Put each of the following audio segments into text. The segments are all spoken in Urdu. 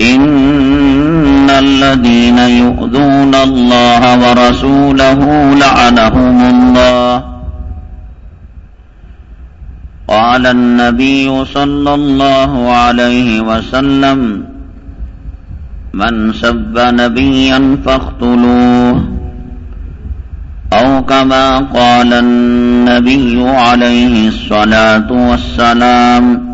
إن الذين يؤذون الله ورسوله لعنهم الله قال النبي صلى الله عليه وسلم من سب نبيا فاقتلوه أو كما قال النبي عليه الصلاة والسلام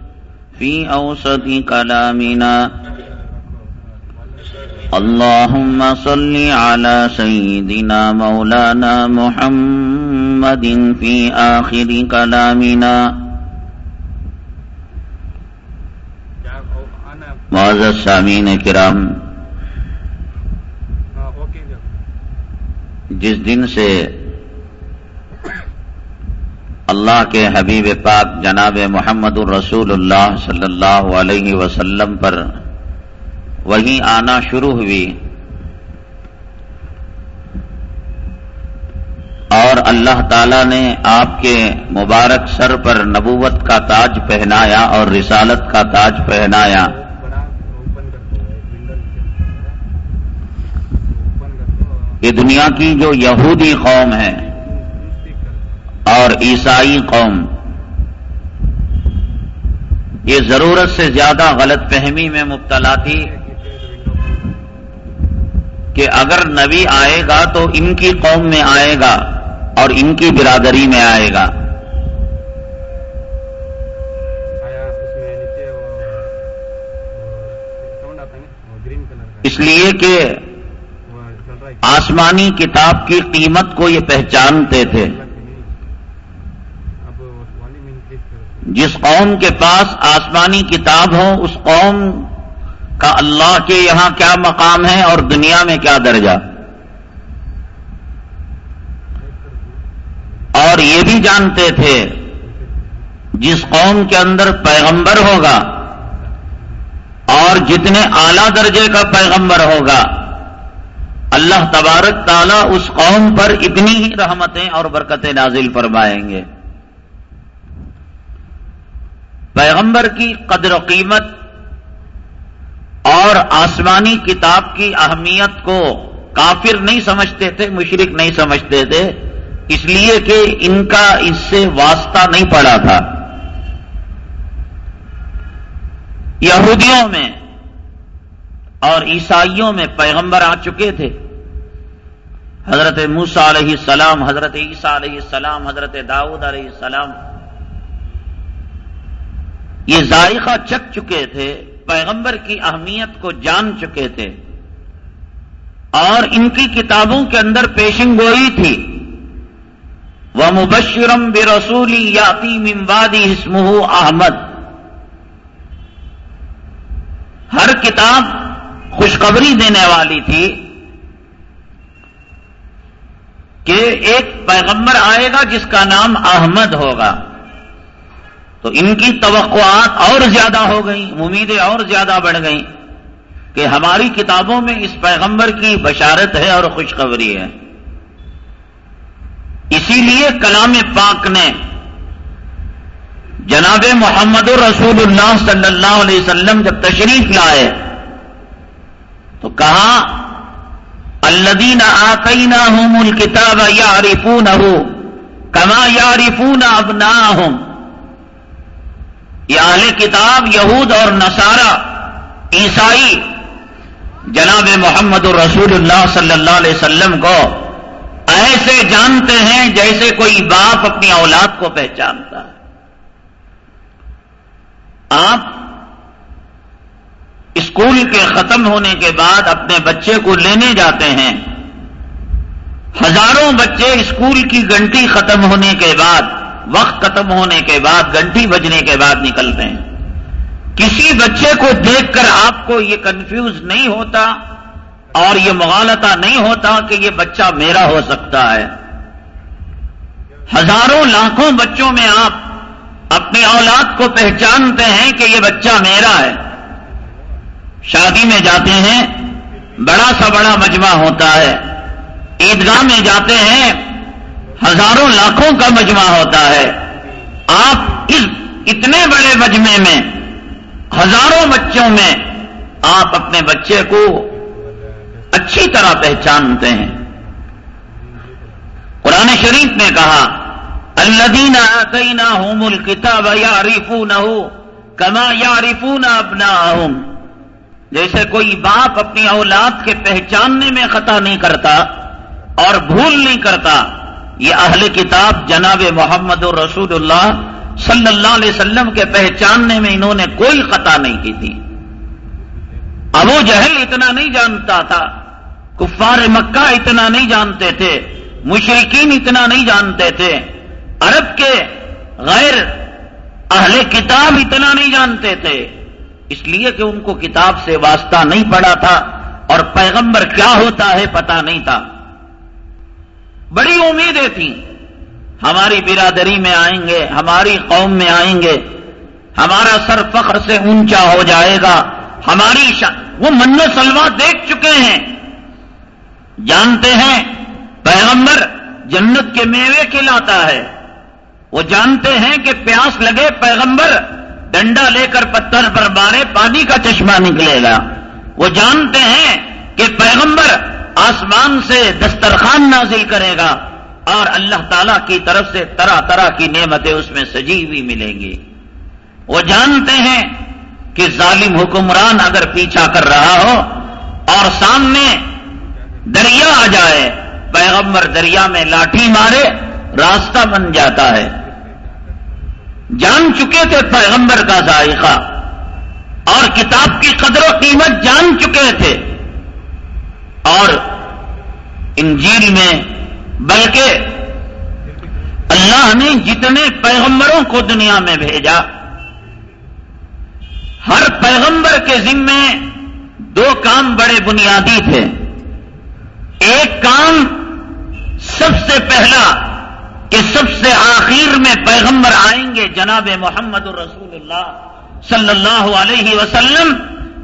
في أوسط كلامنا اللهم صل على سيدنا مولانا محمد في آخر كلامنا معزز سامعین کرام جس دن سے اللہ کے حبیب پاک جناب محمد الرسول اللہ صلی اللہ علیہ وسلم پر وہی آنا شروع ہوئی اور اللہ تعالی نے آپ کے مبارک سر پر نبوت کا تاج پہنایا اور رسالت کا تاج پہنایا۔ یہ دنیا کی جو یہودی قوم ہے اور عیسائی قوم۔ یہ ضرورت سے زیادہ غلط فہمی میں مبتلا تھی کہ اگر نبی آئے گا تو ان کی قوم میں آئے گا اور ان کی برادری میں آئے گا۔ اس لیے کہ آسمانی کتاب کی قیمت کو یہ پہچانتے تھے۔ جس قوم کے پاس آسمانی کتاب ہو، اس قوم کا اللہ کے یہاں کیا مقام ہے اور دنیا میں کیا درجہ؟ اور یہ بھی جانتے تھے، جس قوم کے اندر پیغمبر ہوگا اور جتنے اعلی درجے کا پیغمبر ہوگا، اللہ تبارک تعالیٰ اس قوم پر اتنی ہی رحمتیں اور برکتیں نازل فرمائیں گے۔ پیغمبر کی قدر و قیمت اور آسمانی کتاب کی اہمیت کو کافر نہیں سمجھتے تھے مشرق نہیں سمجھتے تھے، اس لیے کہ ان کا اس سے واسطہ نہیں پڑا تھا۔ یہودیوں میں اور عیسائیوں میں پیغمبر آ چکے تھے۔ حضرت موسا علیہ السلام، حضرت عیسیٰ علیہ السلام، حضرت داؤد علیہ السلام یہ ذائقہ چک چکے تھے، پیغمبر کی اہمیت کو جان چکے تھے۔ اور ان کی کتابوں کے اندر پیشن گوئی تھی۔ وہ مبشرم بے رسولی یاتی ممبادی اسمہ احمد۔ ہر کتاب خوشخبری دینے والی تھی کہ ایک پیغمبر آئے گا جس کا نام احمد ہوگا۔ تو ان کی توقعات اور زیادہ ہو گئیں، امیدیں اور زیادہ بڑھ گئیں کہ ہماری کتابوں میں اس پیغمبر کی بشارت ہے اور خوشخبری ہے۔ اسی لیے کلام پاک نے جناب محمد رسول اللہ صلی اللہ علیہ وسلم جب تشریف لائے تو کہا الدین آقین ہوں مل کتاب یا ریفون ہو کما یا ریفون اب نہ ہوں اہل کتاب یہود اور نصارہ عیسائی جناب محمد رسول اللہ صلی اللہ علیہ وسلم کو ایسے جانتے ہیں جیسے کوئی باپ اپنی اولاد کو پہچانتا ہے۔ آپ اسکول کے ختم ہونے کے بعد اپنے بچے کو لینے جاتے ہیں۔ ہزاروں بچے اسکول کی گھنٹی ختم ہونے کے بعد وقت ختم ہونے کے بعد، گھنٹی بجنے کے بعد نکلتے ہیں۔ کسی بچے کو دیکھ کر آپ کو یہ کنفیوز نہیں ہوتا اور یہ مغالطہ نہیں ہوتا کہ یہ بچہ میرا ہو سکتا ہے۔ ہزاروں لاکھوں بچوں میں آپ اپنی اولاد کو پہچانتے ہیں کہ یہ بچہ میرا ہے۔ شادی میں جاتے ہیں، بڑا سا بڑا مجمع ہوتا ہے۔ عیدگاہ میں جاتے ہیں ہزاروں لاکھوں کا مجمع ہوتا ہے۔ آپ اس اتنے بڑے مجمع میں، ہزاروں بچوں میں آپ اپنے بچے کو اچھی طرح پہچانتے ہیں۔ قرآن شریف نے کہا الدین آتینا ہوم الکتاب یا ریفو نہ ہو کما یا ریفو نہ جیسے کوئی باپ اپنی اولاد کے پہچاننے میں خطا نہیں کرتا اور بھول نہیں کرتا یہ اہل کتاب جناب محمد رسول اللہ صلی اللہ علیہ وسلم کے پہچاننے میں انہوں نے کوئی خطا نہیں کی تھی۔ ابو جہل اتنا نہیں جانتا تھا، کفار مکہ اتنا نہیں جانتے تھے مشرقین اتنا نہیں جانتے تھے، عرب کے غیر اہل کتاب اتنا نہیں جانتے تھے۔ اس لیے کہ ان کو کتاب سے واسطہ نہیں پڑا تھا اور پیغمبر کیا ہوتا ہے پتا نہیں تھا۔ بڑی امیدیں تھیں۔ ہماری برادری میں آئیں گے، ہماری قوم میں آئیں گے۔ ہمارا سر فخر سے اونچا ہو جائے گا۔ ہماری شا... وہ من سلوا دیکھ چکے ہیں۔ جانتے ہیں، پیغمبر جنت کے میوے کھلاتا ہے۔ وہ جانتے ہیں کہ پیاس لگے پیغمبر، ڈنڈا لے کر پتھر پر بارے پانی کا چشمہ نکلے گا۔ وہ جانتے ہیں کہ پیغمبر آسمان سے دسترخوان نازل کرے گا اور اللہ تعالی کی طرف سے طرح طرح کی نعمتیں اس میں سجی ہوئی ملیں گی۔ وہ جانتے ہیں کہ ظالم حکمران اگر پیچھا کر رہا ہو اور سامنے دریا آ جائے، پیغمبر دریا میں لاٹھی مارے، راستہ بن جاتا ہے۔ جان چکے تھے پیغمبر کا ذائقہ اور کتاب کی قدر و قیمت جان چکے تھے۔ اور انجیل میں، بلکہ اللہ نے جتنے پیغمبروں کو دنیا میں بھیجا، ہر پیغمبر کے ذمے دو کام بڑے بنیادی تھے۔ ایک کام سب سے پہلا کہ سب سے آخر میں پیغمبر آئیں گے، جناب محمد الرسول اللہ صلی اللہ علیہ وسلم،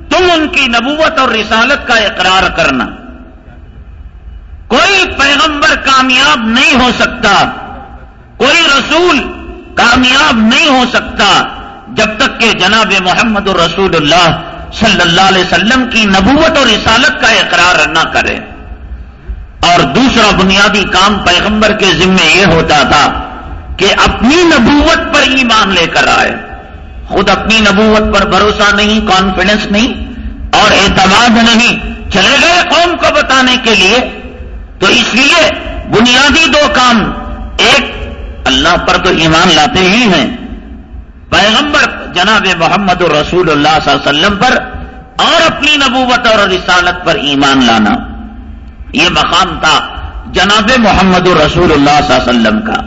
تم ان کی نبوت اور رسالت کا اقرار کرنا۔ کوئی پیغمبر کامیاب نہیں ہو سکتا، کوئی رسول کامیاب نہیں ہو سکتا جب تک کہ جناب محمد الرسول اللہ صلی اللہ علیہ وسلم کی نبوت اور رسالت کا اقرار نہ کرے۔ اور دوسرا بنیادی کام پیغمبر کے ذمے یہ ہوتا تھا کہ اپنی نبوت پر ایمان لے کر آئے۔ خود اپنی نبوت پر بھروسہ نہیں کانفیڈنس نہیں اور اعتماد نہیں۔ چلے گئے قوم کو بتانے کے لیے تو اس لیے بنیادی دو کام، ایک، اللہ پر تو ایمان لاتے ہی ہیں۔ پیغمبر جناب محمد الرسول اللہ صلی اللہ علیہ وسلم پر اور اپنی نبوت اور رسالت پر ایمان لانا۔ یہ مقام تھا جناب محمد الرسول اللہ صلی اللہ علیہ وسلم کا۔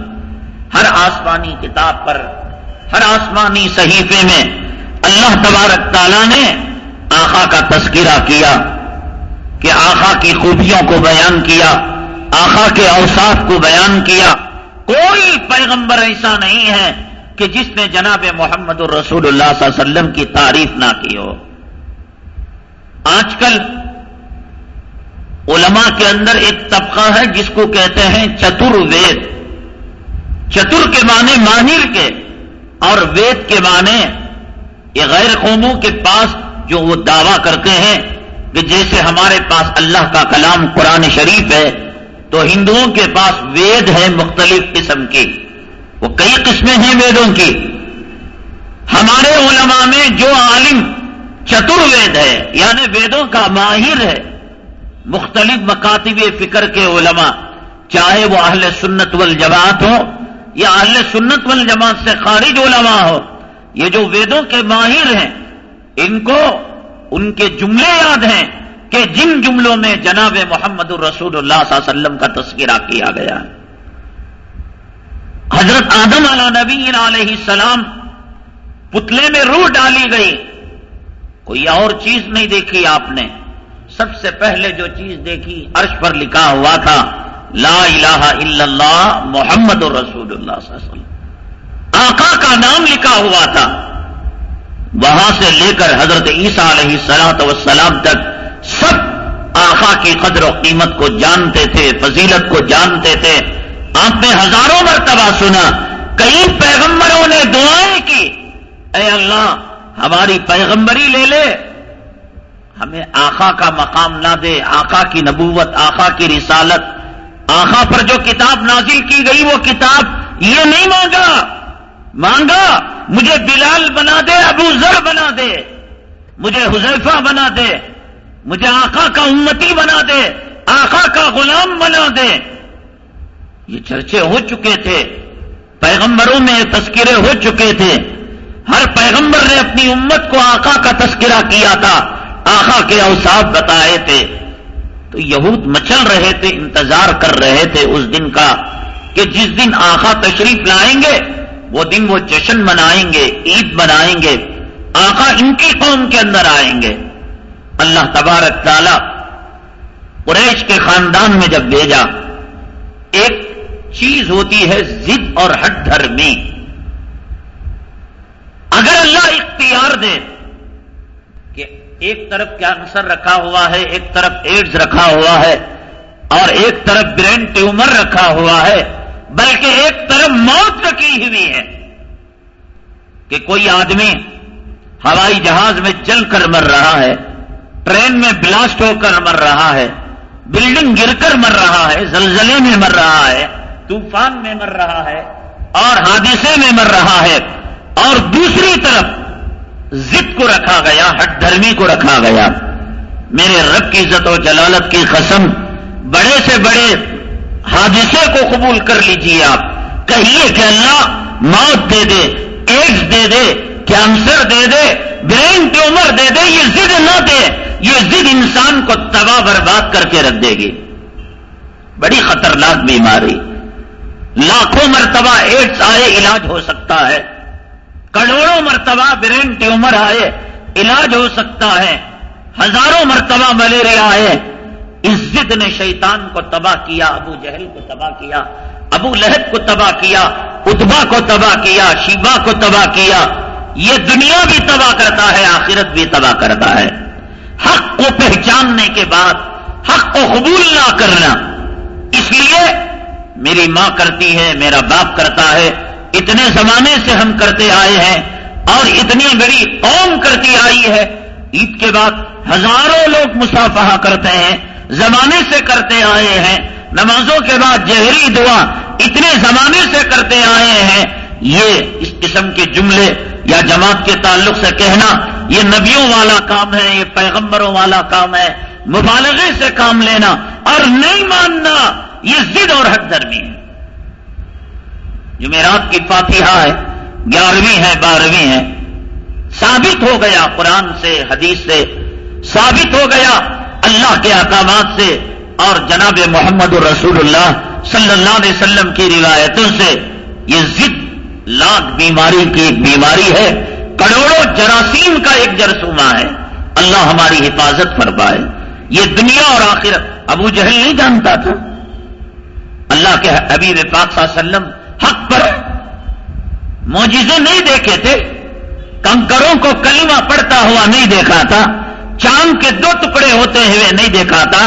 ہر آسمانی کتاب پر، ہر آسمانی صحیفے میں اللہ تبارک تعالیٰ نے آخا کا تذکرہ کیا۔ کہ آخا کی خوبیوں کو بیان کیا آخا کے اوساف کو بیان کیا۔ کوئی پیغمبر ایسا نہیں ہے کہ جس نے جناب محمد الرسول اللہ صلی اللہ علیہ وسلم کی تعریف نہ کی ہو۔ آج کل علماء کے اندر ایک طبقہ ہے جس کو کہتے ہیں چتر وید چتر کے معنی ماہر کے اور وید کے معنی یہ غیر قوموں کے پاس جو وہ دعویٰ کرتے ہیں۔ کہ جیسے ہمارے پاس اللہ کا کلام قرآن شریف ہے، تو ہندوؤں کے پاس وید ہے مختلف قسم کی۔ وہ کئی قسمیں ہیں ویدوں کی۔ ہمارے علماء میں جو عالم چتر وید ہے یعنی ویدوں کا ماہر ہے، مختلف مکاتب فکر کے علماء، چاہے وہ اہل سنت والجماعت ہو یا اہل سنت والجماعت سے خارج علماء ہو، یہ جو ویدوں کے ماہر ہیں، ان کو ان کے جملے یاد ہیں کہ جن جملوں میں جناب محمد الرسول اللہ صلی اللہ علیہ وسلم کا تذکرہ کیا گیا۔ حضرت آدم علی نبی علیہ السلام پتلے میں روح ڈالی گئی۔ کوئی اور چیز نہیں دیکھی آپ نے۔ سب سے پہلے جو چیز دیکھی، عرش پر لکھا ہوا تھا، لا الہ الا اللہ محمد الرسول اللہ صلی اللہ علیہ وسلم۔ آقا کا نام لکھا ہوا تھا۔ وہاں سے لے کر حضرت عیسیٰ علیہ سلاط وسلام تک سب آقا کی قدر و قیمت کو جانتے تھے، فضیلت کو جانتے تھے۔ آپ نے ہزاروں مرتبہ سنا، کئی پیغمبروں نے دعائیں کی۔ اے اللہ، ہماری پیغمبری لے لے۔ ہمیں آخا کا مقام نہ دے آخا کی نبوت آخا کی رسالت۔ آخا پر جو کتاب نازل کی گئی، وہ کتاب یہ نہیں مانگا۔ مانگا۔ مجھے بلال بنا دے، ابو ذر بنا دے، مجھے حذیفہ بنا دے، مجھے آقا کا امتی بنا دے، آقا کا غلام بنا دے۔ یہ چرچے ہو چکے تھے، پیغمبروں میں تذکرے ہو چکے تھے۔ ہر پیغمبر نے اپنی امت کو آقا کا تذکرہ کیا تھا، آقا کے اوساف بتائے تھے۔ تو یہود مچل رہے تھے، انتظار کر رہے تھے اس دن کا، کہ جس دن آقا تشریف لائیں گے وہ دن وہ جشن منائیں گے، عید منائیں گے، آقا ان کی قوم کے اندر آئیں گے۔ اللہ تبارک تعالی قریش کے خاندان میں جب بھیجا، ایک چیز ہوتی ہے ضد اور ہٹ دھرمی اگر اللہ اختیار دے کہ ایک طرف کینسر رکھا ہوا ہے، ایک طرف ایڈز رکھا ہوا ہے، اور ایک طرف برین ٹیومر رکھا ہوا ہے بلکہ ایک طرف موت رکھی ہوئی ہے کہ کوئی آدمی ہوائی جہاز میں چل کر مر رہا ہے، ٹرین میں بلاسٹ ہو کر مر رہا ہے، بلڈنگ گر کر مر رہا ہے، زلزلے میں مر رہا ہے، طوفان میں مر رہا ہے، اور حادثے میں مر رہا ہے، اور دوسری طرف ضد کو رکھا گیا، ہٹ دھرمی کو رکھا گیا۔ میرے رب کی عزت و جلالت کی قسم، بڑے سے بڑے حادثے کو قبول کر لیجیے آپ۔ کہیے کہ اللہ موت دے دے ایڈس دے دے، کینسر دے دے، برین ٹیومر دے دے، یہ ضد نہ دے۔ یہ ضد انسان کو تباہ برباد کر کے رکھ دے گی۔ بڑی خطرناک بیماری۔ لاکھوں مرتبہ ایڈس آئے، علاج ہو سکتا ہے۔ کروڑوں مرتبہ برین ٹیومر آئے، علاج ہو سکتا ہے۔ ہزاروں مرتبہ ملیریا آئے۔ عزت نے شیطان کو تباہ کیا، ابو جہل کو تباہ کیا، ابو لہب کو تباہ کیا اتبا کو تباہ کیا شیبا کو تباہ کیا۔ یہ دنیا بھی تباہ کرتا ہے، آخرت بھی تباہ کرتا ہے۔ حق کو پہچاننے کے بعد، حق کو قبول نہ کرنا۔ اس لیے میری ماں کرتی ہے، میرا باپ کرتا ہے۔ اتنے زمانے سے ہم کرتے آئے ہیں اور اتنی بڑی قوم کرتی آئی ہے۔ عید کے بعد ہزاروں لوگ مسافہ کرتے ہیں۔ زمانے سے کرتے آئے ہیں۔ نمازوں کے بعد جہری دعا اتنے زمانے سے کرتے آئے ہیں۔ یہ اس قسم کے جملے یا جماعت کے تعلق سے کہنا یہ نبیوں والا کام ہے، یہ پیغمبروں والا کام ہے۔ مبالغے سے کام لینا اور نہیں ماننا یہ ضد اور حق درمی ہے۔ جمعرات کی فاتحہ ہے، گیارہویں ہے، بارہویں ہے۔ ثابت ہو گیا قرآن سے، حدیث سے۔ ثابت ہو گیا اللہ کے احکامات سے اور جناب محمد الرسول اللہ صلی اللہ علیہ وسلم کی روایتوں سے یہ ضد لاکھ بیماری کی ایک بیماری ہے، کروڑوں جراثیم کا ایک جرسوما ہے۔ اللہ ہماری حفاظت فرمائے۔ یہ دنیا اور آخر ابو جہل نہیں جانتا تھا۔ اللہ کے حبیب پاک صلی اللہ علیہ وسلم حق پر موجزے نہیں دیکھے تھے۔ کنکروں کو کلمہ پڑتا ہوا نہیں دیکھا تھا۔ چاند کے دو ٹکڑے ہوتے ہوئے نہیں دیکھا تھا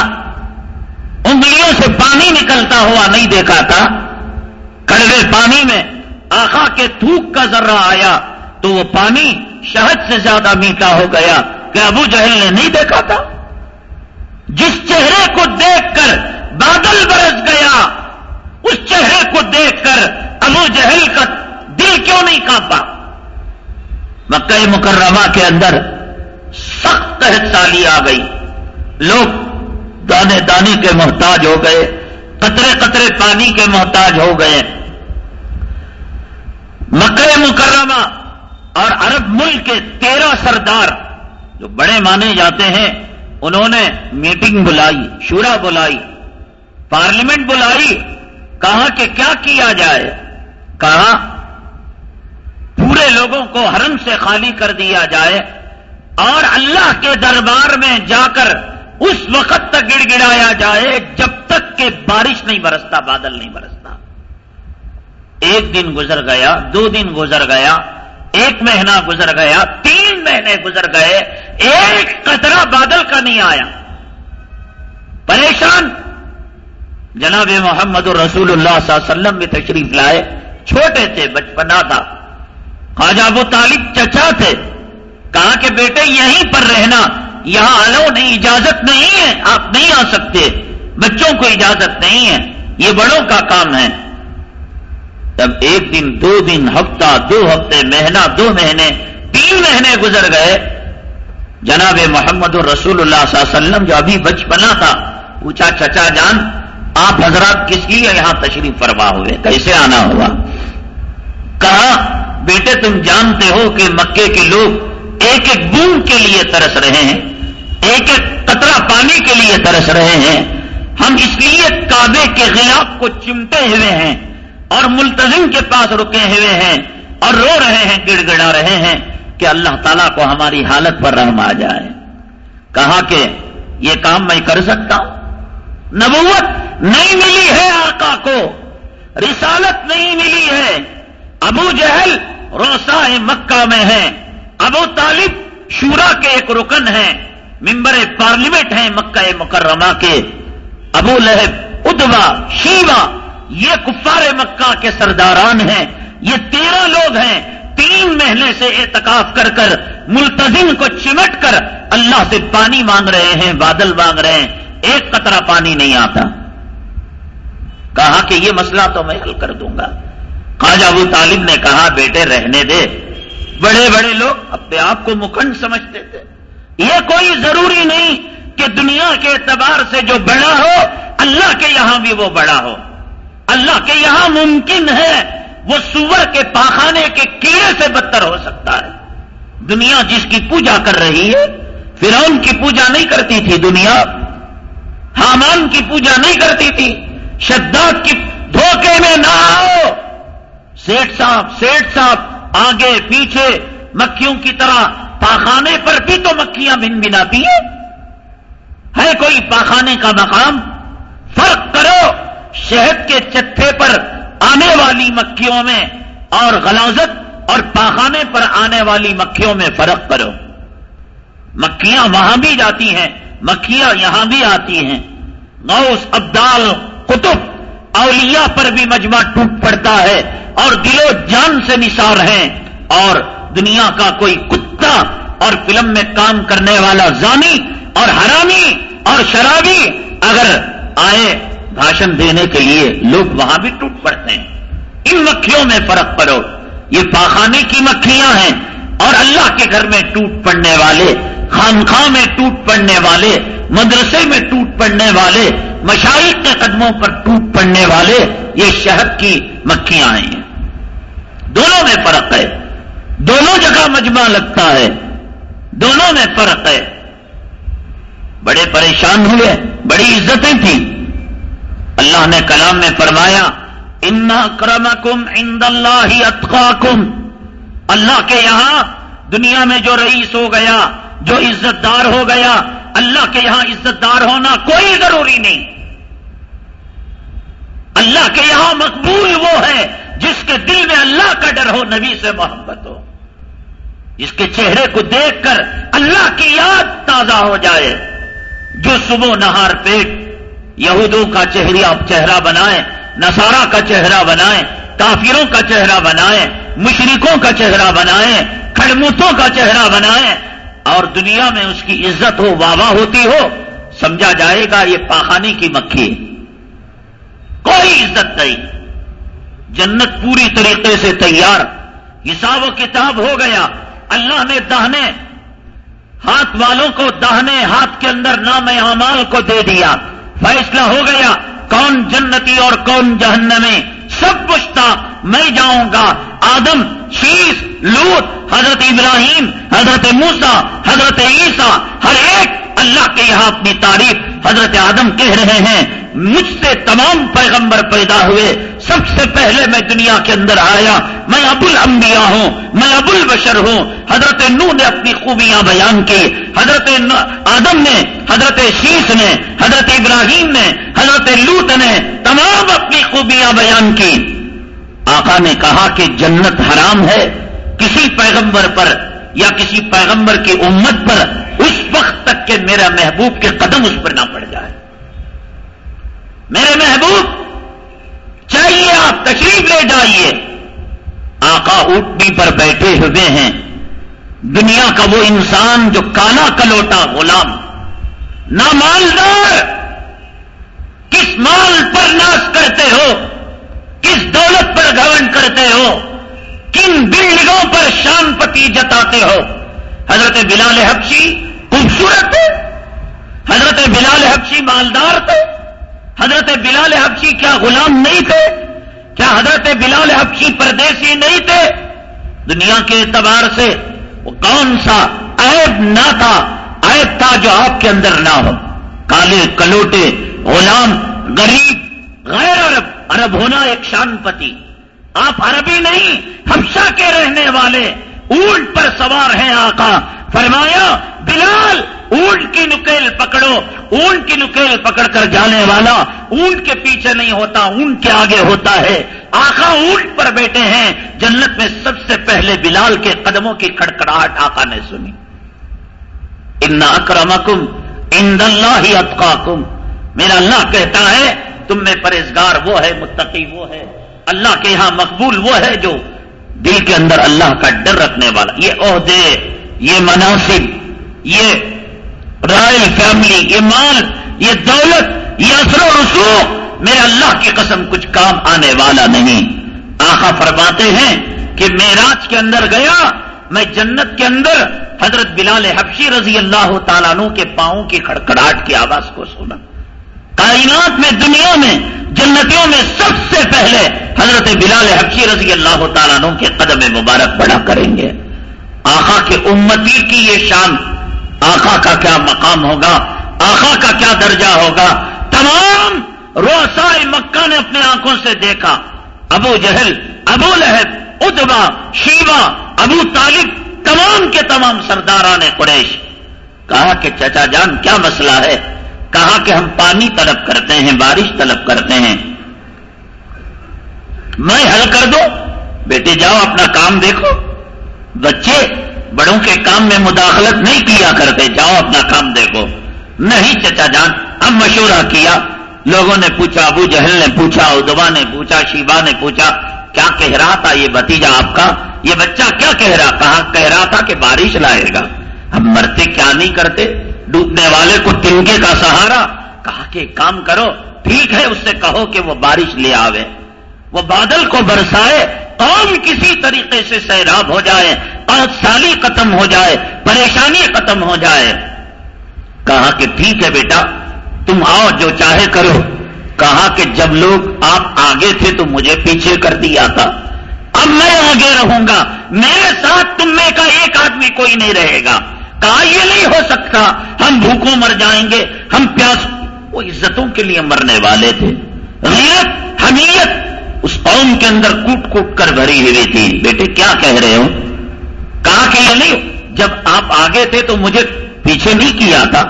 انگلیوں سے پانی نکلتا ہوا نہیں دیکھا تھا کڑوے پانی میں آخا کے تھوک کا ذرہ آیا تو وہ پانی شہد سے زیادہ میٹھا ہو گیا کہ ابو جہل نے نہیں دیکھا تھا جس چہرے کو دیکھ کر بادل برس گیا، اس چہرے کو دیکھ کر ابو جہل کا دل کیوں نہیں کانپا مکہ مکرمہ کے اندر سخت سالی آ گئی۔ لوگ دانے دانے کے محتاج ہو گئے، قطرے قطرے پانی کے محتاج ہو گئے۔ مکہ مکرمہ اور عرب ملک کے تیرہ سردار جو بڑے مانے جاتے ہیں، انہوں نے میٹنگ بلائی، شورا بلائی، پارلیمنٹ بلائی، کہا کہ کیا کیا جائے؟ کہا، پورے لوگوں کو حرم سے خالی کر دیا جائے۔ اور اللہ کے دربار میں جا کر اس وقت تک گڑ گڑایا جائے جب تک کہ بارش نہیں برستا، بادل نہیں برستا۔ ایک دن گزر گیا، دو دن گزر گیا، ایک مہینہ گزر گیا، تین مہینے گزر گئے، ایک قطرہ بادل کا نہیں آیا۔ پریشان۔ جناب محمد الرسول اللہ صلی اللہ علیہ وسلم بھی تشریف لائے، چھوٹے تھے، بچپنا تھا۔ خواجہ ابو طالب چچا تھے۔ کہا کہ بیٹے یہیں پر رہنا، یہاں آلو نہیں، اجازت نہیں ہے، آپ نہیں آ سکتے۔ بچوں کو اجازت نہیں ہے۔ یہ بڑوں کا کام ہے۔ تب ایک دن، دو دن، ہفتہ، دو ہفتے، مہینہ، دو مہینے، تین مہینے گزر گئے۔ جناب محمد الرسول اللہ صلی اللہ علیہ وسلم جو ابھی بچپنا تھا، پوچھا، چچا جان، آپ حضرات کس لیے یہاں تشریف فرما ہوئے؟ کیسے آنا ہوا؟ کہا، بیٹے تم جانتے ہو کہ مکے کے لوگ ایک ایک بوند کے لیے ترس رہے ہیں، ایک ایک قطرہ پانی کے لیے ترس رہے ہیں۔ ہم اس لیے کعبے کے خلاف کو چمٹے ہوئے ہیں اور ملتظم کے پاس رکے ہوئے ہیں اور رو رہے ہیں، گڑ گڑا رہے ہیں کہ اللہ تعالیٰ کو ہماری حالت پر رحم آ جائے۔ کہا کہ یہ کام میں کر سکتا ہوں۔ نبوت نہیں ملی ہے آقا کو، رسالت نہیں ملی ہے۔ ابو جہل روسا مکہ میں ہے ابو طالب شورا کے ایک رکن ہے ممبر پارلیمنٹ ہیں مکہ مکرمہ کے۔ ابو لہب، ادوا، شیوا، یہ کفار مکہ کے سرداران ہیں۔ یہ تیرہ لوگ ہیں، تین مہینے سے اعتکاف کر کر ملتظم کو چمٹ کر اللہ سے پانی مانگ رہے ہیں، بادل مانگ رہے ہیں۔ ایک قطرہ پانی نہیں آتا۔ کہا کہ یہ مسئلہ تو میں حل کر دوں گا۔ خواجہ ابو طالب نے کہا، بیٹے رہنے دے۔ بڑے بڑے لوگ اپنے آپ کو مکھنڈ سمجھتے تھے۔ یہ کوئی ضروری نہیں کہ دنیا کے اعتبار سے جو بڑا ہو، اللہ کے یہاں بھی وہ بڑا ہو۔ اللہ کے یہاں ممکن ہے وہ سور کے پاخانے کے کیڑے سے بدتر ہو سکتا ہے۔ دنیا جس کی پوجا کر رہی ہے، فرعون کی پوجا نہیں کرتی تھی دنیا۔ حامان کی پوجا نہیں کرتی تھی۔ شداد کی دھوکے میں نہ آؤ۔ سیٹ صاحب سیٹ صاحب آگے پیچھے مکھیوں کی طرح پاخانے پر بھی تو مکھیاں بن بناتی ہیں ہے کوئی پاخانے کا مقام؟ فرق کرو، شہد کے چتھے پر آنے والی مکھیوں میں اور غلازت اور پاخانے پر آنے والی مکھیوں میں فرق کرو۔ مکھیاں وہاں بھی جاتی ہیں، مکھیاں یہاں بھی آتی ہیں۔ غوث ابدال قطب اولیاء پر بھی مجمع ٹوٹ پڑتا ہے اور دل و جان سے نثار ہیں اور دنیا کا کوئی کتا اور فلم میں کام کرنے والا زانی اور حرامی اور شرابی اگر آئے بھاشن دینے کے لیے لوگ وہاں بھی ٹوٹ پڑتے ہیں۔ ان مکھیوں میں فرق کرو یہ پاخانے کی مکھیاں ہیں اور اللہ کے گھر میں ٹوٹ پڑنے والے خانخواہ میں ٹوٹ پڑنے والے، مدرسے میں ٹوٹ پڑنے والے مشائق کے قدموں پر ٹوٹ پڑنے والے یہ شہد کی مکھیاں ہیں۔ دونوں میں فرق ہے۔ دونوں جگہ مجمع لگتا ہے۔ دونوں میں فرق ہے۔ بڑے پریشان ہوئے، بڑی عزتیں تھیں۔ اللہ نے کلام میں فرمایا ان کرمکم عند اللہ اتقاکم اللہ کے یہاں دنیا میں جو رئیس ہو گیا، جو عزت دار ہو گیا اللہ کے یہاں عزت دار ہونا کوئی ضروری نہیں۔ اللہ کے یہاں مقبول وہ ہے جس کے دل میں اللہ کا ڈر ہو، نبی سے محبت ہو۔ جس کے چہرے کو دیکھ کر اللہ کی یاد تازہ ہو جائے۔ جو صبح نہار پیٹ یہودوں کا چہرہ چہرہ بنائے نسارا کا چہرہ بنائے، کافروں کا چہرہ بنائے، مشرکوں کا چہرہ بنائے کھڑموتوں کا چہرہ بنائے اور دنیا میں اس کی عزت ہو واہ ہوتی ہو، سمجھا جائے گا یہ پاخانی کی مکھی کوئی عزت نہیں۔ جنت پوری طریقے سے تیار۔ حساب و کتاب ہو گیا۔ اللہ نے دہنے، ہاتھ والوں کو دہنے، ہاتھ کے اندر نام اعمال کو دے دیا۔ فیصلہ ہو گیا۔ کون جنتی اور کون جہنمی؟ سب پوچھتا میں جاؤں گا۔ آدم شیش لوت حضرت ابراہیم، حضرت موسا حضرت عیسیٰ، ہر ایک اللہ کے یہاں اپنی تعریف حضرت آدم کہہ رہے ہیں، مجھ سے تمام پیغمبر پیدا ہوئے، سب سے پہلے میں دنیا کے اندر آیا، میں ابو الانبیاء ہوں، میں ابو البشر ہوں۔ حضرت نو نے اپنی خوبیاں بیان کی، حضرت آدم نے، حضرت شیش نے، حضرت ابراہیم نے، حضرت لوت نے تمام اپنی خوبیاں بیان کی۔ آقا نے کہا کہ جنت حرام ہے، کسی پیغمبر پر یا کسی پیغمبر کی امت پر اس وقت تک کہ میرا محبوب کے قدم اس پر نہ پڑ جائے۔ میرے محبوب، چاہیے آپ تشریف لے جائیے۔ آقا اٹھنی پر بیٹھے ہوئے ہیں۔ دنیا کا وہ انسان جو کالا کلوٹا غلام نہ مالدار کس مال پر ناش کرتے ہو، کس دولت پر گھون کرتے ہو کن بلڈنگوں پر شان پتی جتاتے ہو؟ حضرت بلال حبشی خوبصورت تھے؟ حضرت بلال حبشی مالدار تھے؟ حضرت بلال حبشی کیا غلام نہیں تھے؟ کیا حضرت بلال حبشی پردیسی نہیں تھے؟ دنیا کے اعتبار سے وہ کون سا عیب نہ تھا عیب تھا جو آپ کے اندر نہ ہو؟ کالے کلوٹے، غلام، غریب، غیر عرب عرب ہونا ایک شان پتی۔ آپ عربی نہیں، حبشہ کے رہنے والے، اونٹ پر سوار ہیں آقا۔ فرمایا، بلال، اونٹ کی نکیل پکڑو۔ اونٹ کی نکیل پکڑ کر جانے والا اونٹ کے پیچھے نہیں ہوتا، اونٹ کے آگے ہوتا ہے۔ آقا اونٹ پر بیٹھے ہیں۔ جنت میں سب سے پہلے بلال کے قدموں کی کڑکڑاہٹ آقا نے سنی۔ ان اکرمکم ان اللہ ہی میرا اللہ کہتا ہے، تم میں پرہزگار وہ ہے، متقی وہ ہے۔ اللہ کے یہاں مقبول وہ ہے جو دل کے اندر اللہ کا ڈر رکھنے والا، یہ عہدے یہ مناسب یہ رائل فیملی، یہ مال، یہ دولت، یہ اثر و رسوخ، میرے اللہ کی قسم کچھ کام آنے والا نہیں۔ آخا فرماتے ہیں کہ میں کے اندر گیا، میں جنت کے اندر حضرت بلال حبشی رضی اللہ تعالیٰ کے پاؤں کی کھڑکڑاہٹ کی آواز کو سنا۔ کائنات میں، دنیا میں جنتیوں میں سب سے پہلے حضرت بلال حبشی رضی اللہ تعالیٰ کے قدم مبارک بڑا کریں گے۔ آخا کے امتی کی یہ شان آخا کا کیا مقام ہوگا؟ آخا کا کیا درجہ ہوگا؟ تمام روسائے مکہ نے اپنے آنکھوں سے دیکھا۔ ابو جہل، ابو لہب، ادبا شیوا ابو طالب، تمام کے تمام سرداران قریش۔ کہا کہ چچا جان، کیا مسئلہ ہے؟ کہا کہ ہم پانی طلب کرتے ہیں، بارش طلب کرتے ہیں۔ میں حل کر دو بیٹے جاؤ، اپنا کام دیکھو۔ بچے بڑوں کے کام میں مداخلت نہیں کیا کرتے، جاؤ، اپنا کام دیکھو۔ نہیں چچا جان، ہم مشورہ کیا۔ لوگوں نے پوچھا، ابو جہل نے پوچھا ادوا نے پوچھا شیبا نے پوچھا، کیا کہہ رہا تھا یہ بتیجا آپ کا؟ یہ بچہ کیا کہہ رہا؟ کہا کہہ رہا تھا کہ بارش لائے گا۔ ہم مرتے کیا نہیں کرتے؟ ڈوبنے والے کو تنکے کا سہارا، کہا کہ کام کرو، ٹھیک ہے، اس سے کہو کہ وہ بارش لے آوے۔ وہ بادل کو برسائے قوم کسی طریقے سے سیراب ہو جائے سالی ختم ہو جائے، پریشانی ختم ہو جائے۔ کہا کہ ٹھیک ہے بیٹا، تم آؤ جو چاہے کرو۔ کہا کہ جب لوگ آپ آگے تھے تو مجھے پیچھے کر دیا تھا۔ اب میں آگے رہوں گا، میرے ساتھ تم میں کا ایک آدمی کوئی نہیں رہے گا۔ کہا یہ نہیں ہو سکتا۔ ہم بھوکوں مر جائیں گے۔ ہم پیاس وہ عزتوں کے لیے مرنے والے تھے۔ غیرت، حمیت۔ اس قوم کے اندر کوٹ کوٹ کر بھری ہوئی تھی۔ بیٹے، کیا کہہ رہے ہو؟ کہا کہ یہ نہیں، جب آپ آگے تھے تو مجھے پیچھے نہیں کیا تھا۔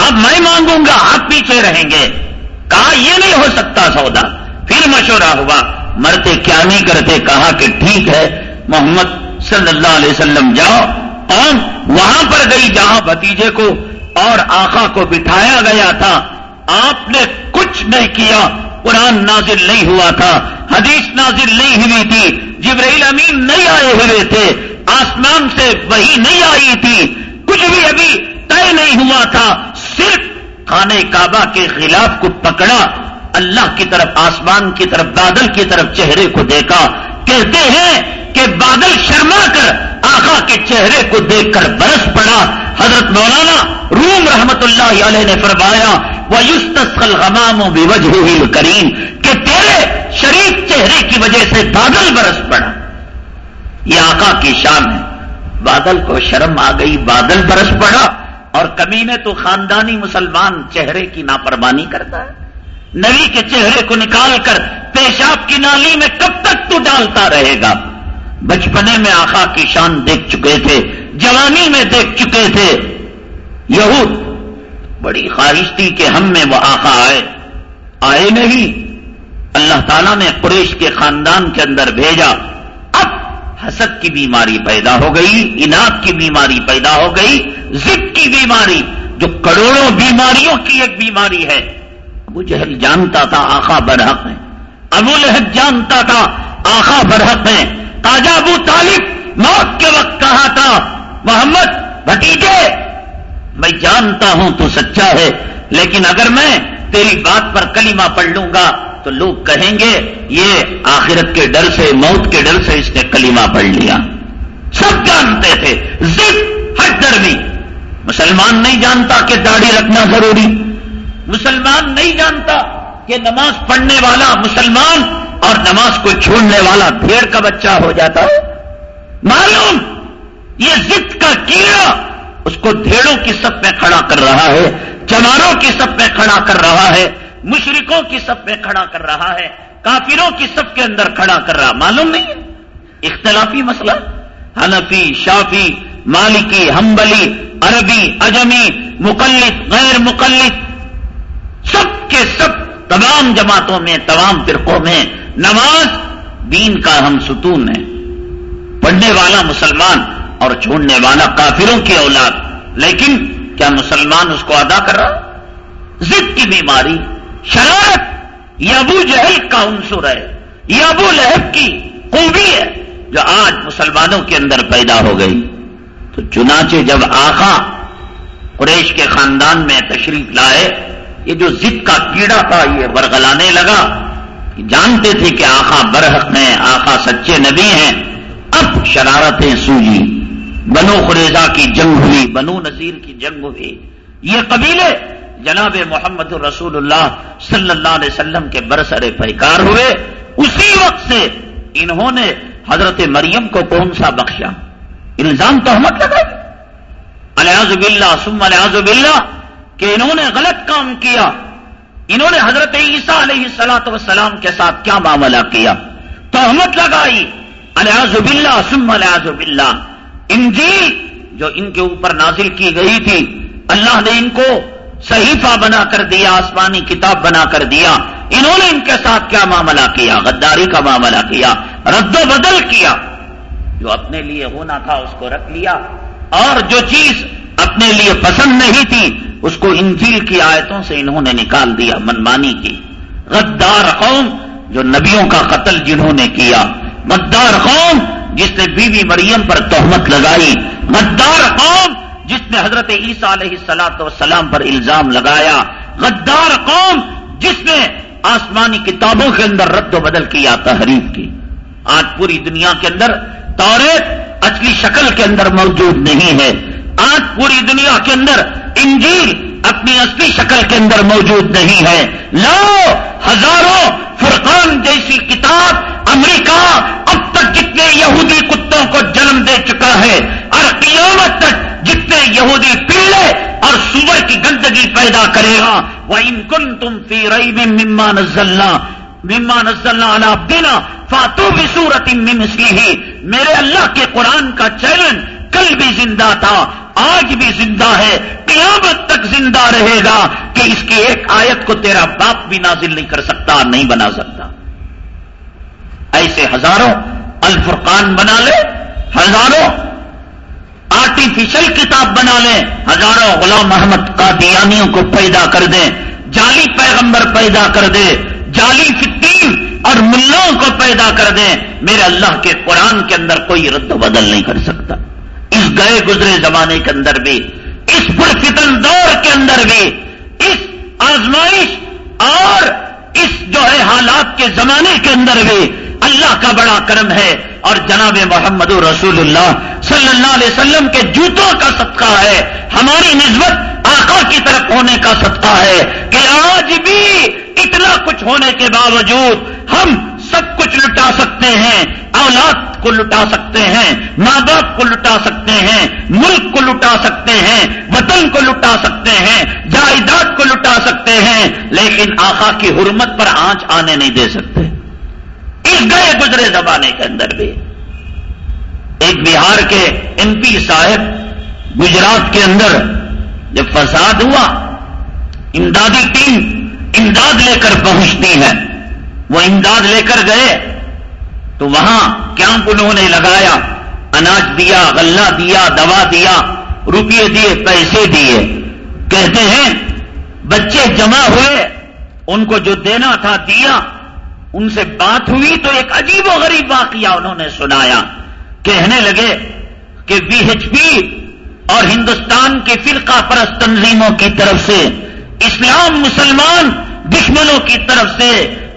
اب میں مانگوں گا، آپ پیچھے رہیں گے۔ کہا، یہ نہیں ہو سکتا سودا۔ پھر مشورہ ہوا، مرتے کیا نہیں کرتے؟ کہا کہ ٹھیک ہے، محمد صلی اللہ علیہ وسلم جاؤ۔ قوم وہاں پر گئی جہاں بھتیجے کو اور آخا کو بٹھایا گیا تھا۔ آپ نے کچھ نہیں کیا۔ قرآن نازل نہیں ہوا تھا۔ حدیث نازل نہیں ہوئی تھی۔ جبرائیل امین نہیں آئے ہوئے تھے۔ آسمان سے وہی نہیں آئی تھی۔ کچھ بھی ابھی طے نہیں ہوا تھا۔ صرف خانے کعبہ کے خلاف کو پکڑا۔ اللہ کی طرف، آسمان کی طرف، بادل کی طرف چہرے کو دیکھا۔ کہتے ہیں کہ بادل شرما کر آخا کے چہرے کو دیکھ کر برس پڑا۔ حضرت مولانا روم رحمت اللہ علیہ نے فرمایا وہ یوستل غمام و وجہ کریم کہ تیرے شریف چہرے کی وجہ سے بادل برس پڑا۔ یہ آقا کی شان ہے۔ بادل کو شرم آ گئی، بادل برس پڑا۔ اور کمینے تو خاندانی مسلمان چہرے کی ناپرمانی کرتا ہے۔ نبی کے چہرے کو نکال کر پیشاب کی نالی میں کب تک تو ڈالتا رہے گا؟ بچپنے میں آخا کی شان دیکھ چکے تھے، جوانی میں دیکھ چکے تھے۔ یہود، بڑی خواہش تھی کہ ہم میں وہ آخا آئے۔ آئے نہیں۔ اللہ تعالیٰ نے قریش کے خاندان کے اندر بھیجا۔ اب حسد کی بیماری پیدا ہو گئی انعد کی بیماری پیدا ہو گئی، ضد کی بیماری، جو کروڑوں بیماریوں کی ایک بیماری ہے۔ ابو جہل جانتا تھا آخا برحق ہے۔ ابو لہب جانتا تھا آخا برحق ہے۔ تاجا ابو طالب موت کے وقت کہا تھا، محمد، بھتیجے، میں جانتا ہوں تو سچا ہے، لیکن اگر میں تیری بات پر کلمہ پڑھ لوں گا تو لوگ کہیں گے، یہ آخرت کے ڈر سے، موت کے ڈر سے اس نے کلمہ پڑھ لیا۔ سب جانتے تھے، ضد ہر درمی مسلمان نہیں جانتا کہ داڑھی رکھنا ضروری۔ مسلمان نہیں جانتا کہ نماز پڑھنے والا مسلمان اور نماز کو چھوڑنے والا بھیڑ کا بچہ ہو جاتا ہے معلوم! یہ ضد کا کیڑا اس کو بھیڑوں کی سب میں کھڑا کر رہا ہے چماروں کی سب میں کھڑا کر رہا ہے، مشرکوں کی سب میں کھڑا کر رہا ہے، کافروں کی سب کے اندر کھڑا کر رہا۔ معلوم نہیں ہے؟ اختلافی مسئلہ۔ حنفی، شافی، مالکی ہمبلی عربی، اجمی، مقلد، غیر مقلد، سب کے سب تمام جماعتوں میں، تمام فرقوں میں نماز دین کا ہم ستون ہے۔ پڑھنے والا مسلمان اور چھوڑنے والا کافروں کی اولاد۔ لیکن کیا مسلمان اس کو ادا کر رہا؟ ضد کی بیماری، شرارت، یہ ابو جہل کا عنصر ہے۔ یہ ابو لہب کی خوبی ہے جو آج مسلمانوں کے اندر پیدا ہو گئی۔ تو چنانچہ جب آخا قریش کے خاندان میں تشریف لائے یہ جو ضد کا کیڑا تھا، یہ برگلانے لگا جانتے تھے کہ آخا برحق ہیں آخا سچے نبی ہیں۔ اب شرارتیں سوجی۔ بنو خریزا کی جنگ ہوئی، بنو نذیر کی جنگ ہوئی۔ یہ قبیلے جناب محمد الرسول اللہ صلی اللہ علیہ وسلم کے برسر پیکار ہوئے۔ اسی وقت سے انہوں نے حضرت مریم کو کون سا بخشا؟ الزام تو مت لگائی الیاز باللہ سم الیاز باللہ۔ کہ انہوں نے غلط کام کیا۔ انہوں نے حضرت عیسیٰ علیہ سلاۃ وسلام کے ساتھ کیا معاملہ کیا؟ توہمت لگائی۔ الیاز باللہ سم الیاز باللہ۔ انجیل جو ان کے اوپر نازل کی گئی تھی، اللہ نے ان کو صحیفہ بنا کر دیا، آسمانی کتاب بنا کر دیا۔ انہوں نے ان کے ساتھ کیا معاملہ کیا؟ غداری کا معاملہ کیا، رد و بدل کیا۔ جو اپنے لیے ہونا تھا اس کو رکھ لیا۔ اور جو چیز اپنے لیے پسند نہیں تھی اس کو انجیل کی آیتوں سے انہوں نے نکال دیا، منمانی کی۔ غدار قوم جو نبیوں کا قتل جنہوں نے کیا۔ غدار قوم جس نے بی بی مریم پر تہمت لگائی۔ غدار قوم جس نے حضرت عیسیٰ علیہ سلاط وسلام پر الزام لگایا۔ غدار قوم جس نے آسمانی کتابوں کے اندر رد و بدل کیا، تحریف کی۔ آج پوری دنیا کے اندر توریت اچلی شکل کے اندر موجود نہیں ہے۔ آج پوری دنیا کے اندر انجیل اپنی اصلی شکل کے اندر موجود نہیں ہے۔ لو ہزاروں فرقان جیسی کتاب امریکہ اب تک جتنے یہودی کتوں کو جنم دے چکا ہے، اور قیامت تک جتنے یہودی پیڑے اور سور کی گندگی پیدا کرے گا۔ وہ ان کن تم فی رئی میں مما نزلنا مما نزلنا اللہ دینا فاتو بھی سورت مسلی میرے اللہ کے قرآن کا چیلنج کل بھی زندہ تھا، آج بھی زندہ ہے، قیامت تک زندہ رہے گا کہ اس کی ایک آیت کو تیرا باپ بھی نازل نہیں کر سکتا، نہیں بنا سکتا۔ ایسے ہزاروں الفرقان بنا لے، ہزاروں آرٹیفیشل کتاب بنا لیں ہزاروں غلام محمد قادیانیوں کو پیدا کر دیں جعلی پیغمبر پیدا کر دے، جعلی فتیم اور ملاؤں کو پیدا کر دیں میرے اللہ کے قرآن کے اندر کوئی رد و بدل نہیں کر سکتا۔ اس گئے گزرے زمانے کے اندر بھی، اس پرفتن دور کے اندر بھی، اس آزمائش اور اس جو ہے حالات کے زمانے کے اندر بھی اللہ کا بڑا کرم ہے۔ اور جناب محمد رسول اللہ صلی اللہ علیہ وسلم کے جوتوں کا صدقہ ہے، ہماری نسبت آقا کی طرف ہونے کا صدقہ ہے کہ آج بھی اتنا کچھ ہونے کے باوجود ہم سب کچھ لٹا سکتے ہیں، اولاد کو لٹا سکتے ہیں، ماں باپ کو لٹا سکتے ہیں، ملک کو لٹا سکتے ہیں، وطن کو لٹا سکتے ہیں، جائیداد کو لٹا سکتے ہیں، لیکن آخا کی حرمت پر آنچ آنے نہیں دے سکتے۔ اس گئے گزرے زمانے کے اندر بھی، ایک بہار کے ایم پی صاحب گجرات کے اندر جب فساد ہوا، امدادی ٹیم امداد لے کر پہنچتی ہے۔ وہ امداد لے کر گئے، تو وہاں کیمپ انہوں نے لگایا، اناج دیا، غلہ دیا، دوا دیا، روپیے دیے، پیسے دیے۔ کہتے ہیں، بچے جمع ہوئے، ان کو جو دینا تھا دیا، ان سے بات ہوئی تو ایک عجیب و غریب واقعہ انہوں نے سنایا۔ کہنے لگے کہ وی ایچ پی اور ہندوستان کی فرقہ پرست تنظیموں کی طرف سے، اسلام مسلمان دشمنوں کی طرف سے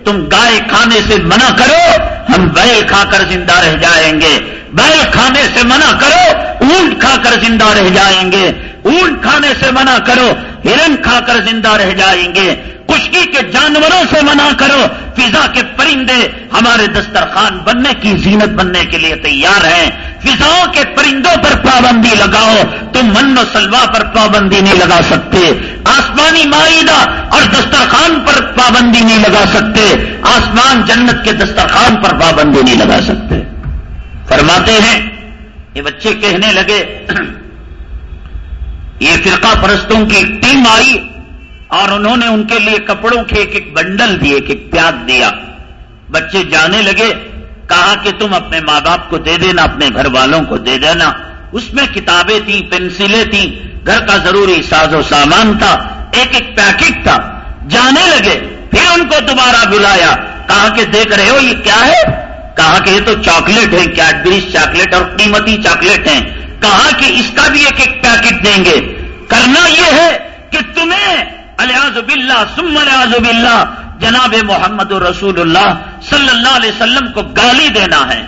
تم گائے کھانے سے منع کرو، ہم بیل کھا کر زندہ رہ جائیں گے۔ بیل کھانے سے منع کرو، اونٹ کھا کر زندہ رہ جائیں گے۔ اونٹ کھانے سے منع کرو، ہرن کھا کر زندہ رہ جائیں گے۔ خشکی کے جانوروں سے منع کرو۔ فضا کے پرندے ہمارے دسترخوان بننے کی زینت بننے کے لیے تیار ہیں۔ فضاؤں کے پرندوں پر پابندی لگاؤ، تم من و سلوا پر پابندی نہیں لگا سکتے۔ آسمانی معاہدہ اور دسترخوان پر پابندی نہیں لگا سکتے۔ آسمان جنت کے دسترخوان پر پابندی نہیں لگا سکتے۔ فرماتے ہیں، یہ بچے کہنے لگے یہ فرقہ پرستوں کی ٹیم آئی اور انہوں نے ان کے لیے کپڑوں کے ایک ایک بنڈل دیے، ایک ایک پیاز دیا۔ بچے جانے لگے، کہا کہ تم اپنے ماں باپ کو دے دینا، اپنے گھر والوں کو دے دینا۔ اس میں کتابیں تھیں پینسلیں تھیں، گھر کا ضروری ساز و سامان تھا، ایک ایک پیکٹ تھا۔ جانے لگے، پھر ان کو دوبارہ بلایا۔ کہا کہ دیکھ رہے ہو، یہ کیا ہے؟ کہا کہ یہ تو چاکلیٹ ہے کیڈبریز چاکلیٹ اور قیمتی چاکلیٹ ہیں۔ کہا کہ اس کا بھی ایک ایک پیکٹ دیں گے۔ کرنا یہ ہے کہ تمہیں الیاز باللہ سم الیاز باللہ، جناب محمد رسول اللہ صلی اللہ علیہ وسلم کو گالی دینا ہے۔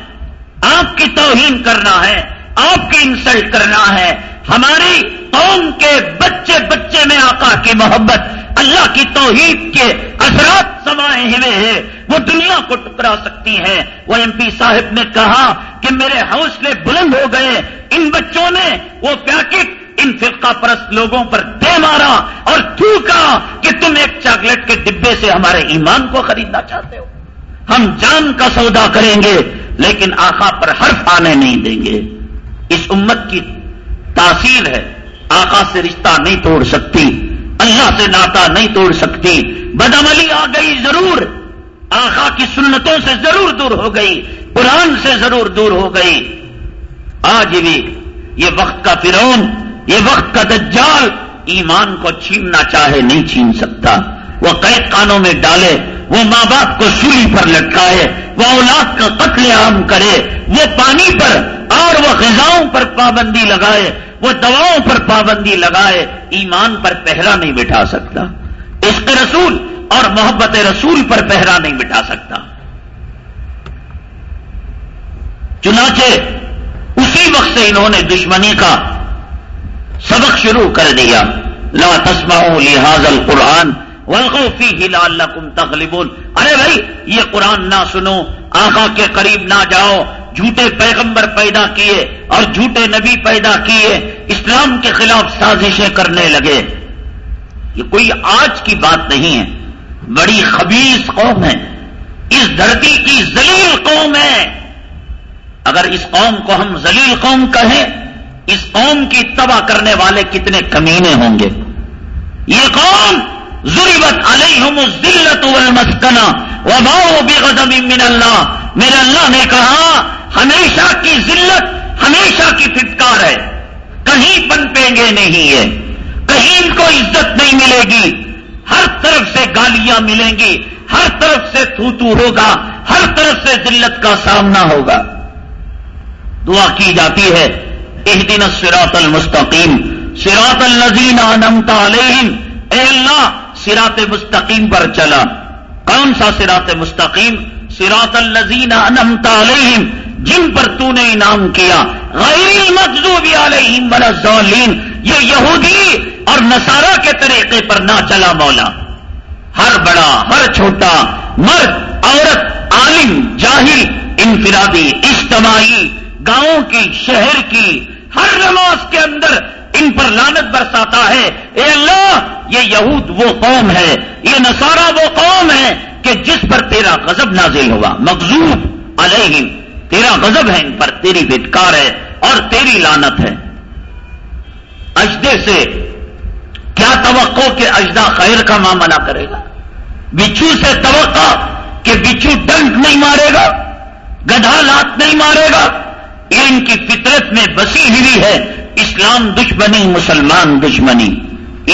آپ کی توہین کرنا ہے، آپ کی انسلٹ کرنا ہے۔ ہماری قوم کے بچے بچے میں آقا کی محبت، اللہ کی توحید کے اثرات سمائے ہوئے ہیں، وہ دنیا کو ٹکرا سکتی ہیں۔ وہ ایم پی صاحب نے کہا کہ میرے حوصلے بلند ہو گئے۔ ان بچوں نے وہ پیکٹ ان فرقہ پرست لوگوں پر دے مارا اور تھوکا کہ تم ایک چاکلیٹ کے ڈبے سے ہمارے ایمان کو خریدنا چاہتے ہو۔ ہم جان کا سودا کریں گے، لیکن آخا پر حرف آنے نہیں دیں گے۔ اس امت کی تاثیر ہے۔ آقا سے رشتہ نہیں توڑ سکتی، اللہ سے ناتا نہیں توڑ سکتی۔ بدعملی آ گئی ضرور۔ آخا کی سنتوں سے ضرور دور ہو گئی، قرآن سے ضرور دور ہو گئی۔ آج بھی یہ وقت کا فرون یہ وقت کا دجال ایمان کو چھیننا چاہے، نہیں چھین سکتا۔ وہ قید کانوں میں ڈالے وہ ماں باپ کو سولی پر لٹکائے، وہ اولاد کا قتل عام کرے، وہ پانی پر اور وہ غذاؤں پر پابندی لگائے، وہ دواؤں پر پابندی لگائے، ایمان پر پہرا نہیں بٹھا سکتا۔ عشق رسول اور محبت رسول پر پہرا نہیں بٹھا سکتا۔ چنانچہ اسی وقت سے انہوں نے دشمنی کا سبق شروع کر دیا۔ لا تسمعوا لهذا القرآن ولغوفی ہلال تغلبون۔ ارے بھائی، یہ قرآن نہ سنو، آقا کے قریب نہ جاؤ، جھوٹے پیغمبر پیدا کیے اور جھوٹے نبی پیدا کیے، اسلام کے خلاف سازشیں کرنے لگے۔ یہ کوئی آج کی بات نہیں ہے، بڑی خبیص قوم ہے۔ اس دھرتی کی ذلیل قوم ہے۔ اگر اس قوم کو ہم ذلیل قوم کہیں، اس قوم کی تباہ کرنے والے کتنے کمینے ہوں گے۔ یہ قوم ضرورت علیہم الذلت والمسکنہ وباؤ بغضب من اللہ۔ میرے اللہ نے کہا، ہمیشہ کی ذلت، ہمیشہ کی فٹکار ہے۔ کہیں پن گے نہیں ہے کہیں ان کو عزت نہیں ملے گی۔ ہر طرف سے گالیاں ملیں گی۔ ہر طرف سے تھو تو ہوگا۔ ہر طرف سے ذلت کا سامنا ہوگا۔ دعا کی جاتی ہے ایک دن سراط المستقیم۔ سراط الزین نمتا علیہم۔ اے اللہ سراط مستقیم پر چلا۔ کون سا سراط مستقیم؟ سراط الزین انمتا علیہم، جن پر تو نے انعام کیا۔ غیر مقصوب علیہم الظالین یہ یہودی اور نصارہ کے طریقے پر نہ چلا مولا۔ ہر بڑا، ہر چھوٹا، مرد، عورت، عالم، جاہل، انفرادی، اجتماعی، گاؤں کی، شہر کی، ہر نماز کے اندر ان پر لانت برساتا ہے۔ اے اللہ، یہ یہود وہ قوم ہے، یہ نصارہ وہ قوم ہے کہ جس پر تیرا غضب نازل ہوا۔ مغزوب علیہم، تیرا غضب ہے ان پر، تیری بٹکار ہے اور تیری لانت ہے۔ اجدے سے کیا توقع کہ اجدا خیر کا معاملہ کرے گا؟ بچھو سے توقع کہ بچھو ڈنک نہیں مارے گا، گدھا لات نہیں مارے گا۔ یہ ان کی فطرت میں بسی ہوئی ہے۔ اسلام دشمنی، مسلمان دشمنی۔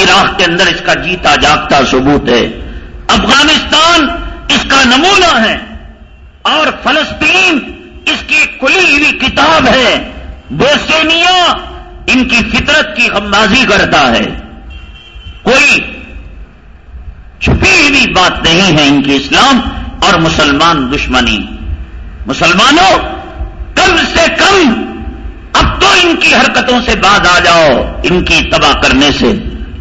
عراق کے اندر اس کا جیتا جاگتا ثبوت ہے۔ افغانستان اس کا نمونہ ہے۔ اور فلسطین اس کی کھلی ہوئی کتاب ہے۔ بوسینیا ان کی فطرت کی غمبازی کرتا ہے۔ کوئی چھپی ہوئی بات نہیں ہے ان کی اسلام اور مسلمان دشمنی۔ مسلمانوں، کم سے کم ان کی حرکتوں سے باز آ جاؤ، ان کی تباہ کرنے سے،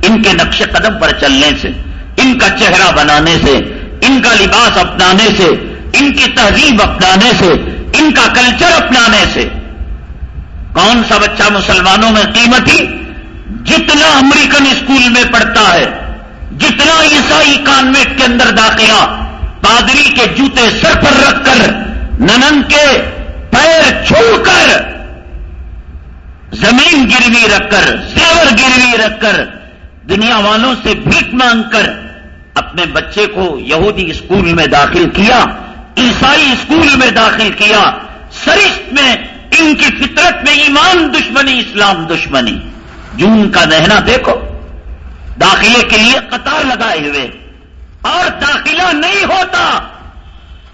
ان کے نقش قدم پر چلنے سے، ان کا چہرہ بنانے سے، ان کا لباس اپنانے سے، ان کی تہذیب اپنانے سے، ان کا کلچر اپنانے سے۔ کون سا بچہ مسلمانوں میں قیمتی جتنا امریکن اسکول میں پڑھتا ہے، جتنا عیسائی کانوینٹ کے اندر داخلہ، پادری کے جوتے سر پر رکھ کر، ننن کے پیر چھو کر زمین گروی رکھ کر سیور گروی رکھ کر دنیا والوں سے بھیک مانگ کر اپنے بچے کو یہودی اسکول میں داخل کیا، عیسائی اسکول میں داخل کیا، سرشت میں، ان کی فطرت میں ایمان دشمنی، اسلام دشمنی۔ جون کا نہنا دیکھو، داخلے کے لیے قطار لگائے ہوئے۔ اور داخلہ نہیں ہوتا۔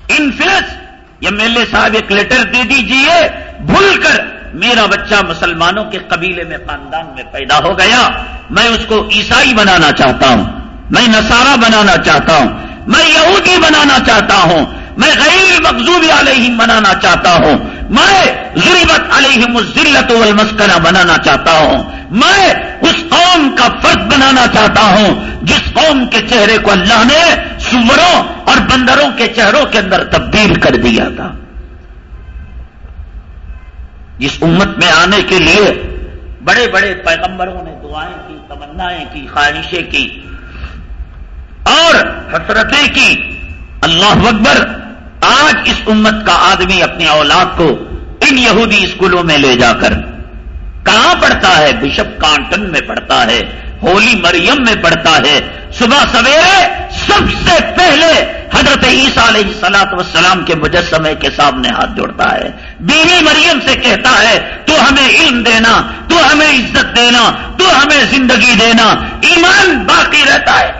انفلس ایم ایل اے صاحب ایک لیٹر دے دیجیے، بھول کر میرا بچہ مسلمانوں کے قبیلے میں خاندان میں پیدا ہو گیا، میں اس کو عیسائی بنانا چاہتا ہوں، میں نصارہ بنانا چاہتا ہوں، میں یہودی بنانا چاہتا ہوں، میں غیر مقصوبی علیہم بنانا چاہتا ہوں، میں ضرورت علیہم الزلت والمسکنہ بنانا چاہتا ہوں، میں اس قوم کا فرد بنانا چاہتا ہوں، جس قوم کے چہرے کو اللہ نے سوروں اور بندروں کے چہروں کے اندر تبدیل کر دیا تھا۔ جس امت میں آنے کے لیے بڑے بڑے پیغمبروں نے دعائیں کی، تمنائیں کی، خواہشیں کی اور حسرتیں کی، اللہ اکبر آج اس امت کا آدمی اپنی اولاد کو ان یہودی اسکولوں میں لے جا کر کہاں پڑھتا ہے؟ بشپ کانٹن میں پڑھتا ہے۔ ہولی مریم میں پڑھتا ہے۔ صبح سویرے سب سے پہلے حضرت عیسیٰ علیہ سلاط وسلام کے مجسمے کے سامنے ہاتھ جوڑتا ہے۔ بیوی مریم سے کہتا ہے، تو ہمیں علم دینا، تو ہمیں عزت دینا، تو ہمیں زندگی دینا۔ ایمان باقی رہتا ہے۔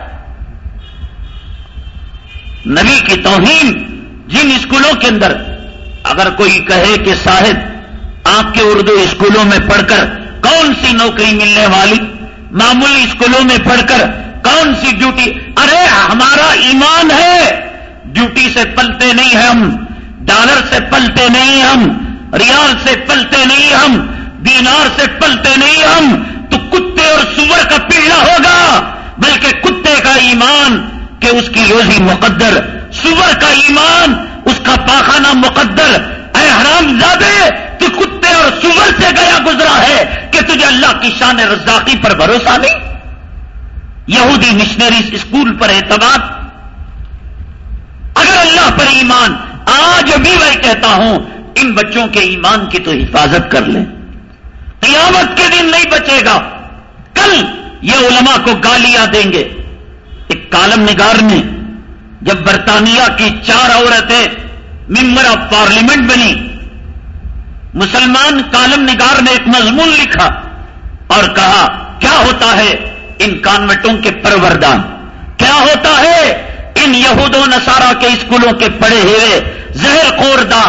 نبی کی توہین جن اسکولوں کے اندر، اگر کوئی کہے کہ صاحب، آپ کے اردو اسکولوں میں پڑھ کر کون سی نوکری ملنے والی؟ معمولی اسکولوں میں پڑھ کر کون سی ڈیوٹی؟ ارے، ہمارا ایمان ہے۔ ڈیوٹی سے پلتے نہیں ہم، ڈالر سے پلتے نہیں ہم، ریال سے پلتے نہیں ہم، دینار سے پلتے نہیں ہم۔ تو کتے اور سور کا پیڑا ہوگا، بلکہ کتے کا ایمان کہ اس کی روزی مقدر، سور کا ایمان، اس کا پاخانہ مقدر۔ اے حرام زادے تو سور سے گیا گزرا ہے کہ تجھے اللہ کی شان رزاقی پر بھروسہ نہیں؟ یہودی مشنریز اسکول پر اعتماد۔ اگر اللہ پر ایمان، آج بھی میں کہتا ہوں، ان بچوں کے ایمان کی تو حفاظت کر لیں۔ قیامت کے دن نہیں بچے گا۔ کل یہ علماء کو گالیاں دیں گے۔ ایک کالم نگار نے، جب برطانیہ کی چار عورتیں ممبر آف پارلیمنٹ بنی مسلمان کالم نگار نے ایک مضمون لکھا اور کہا، کیا ہوتا ہے ان کانوٹوں کے پروردان؟ کیا ہوتا ہے ان یہود و نصارہ کے اسکولوں کے پڑے ہوئے زہر خوردہ؟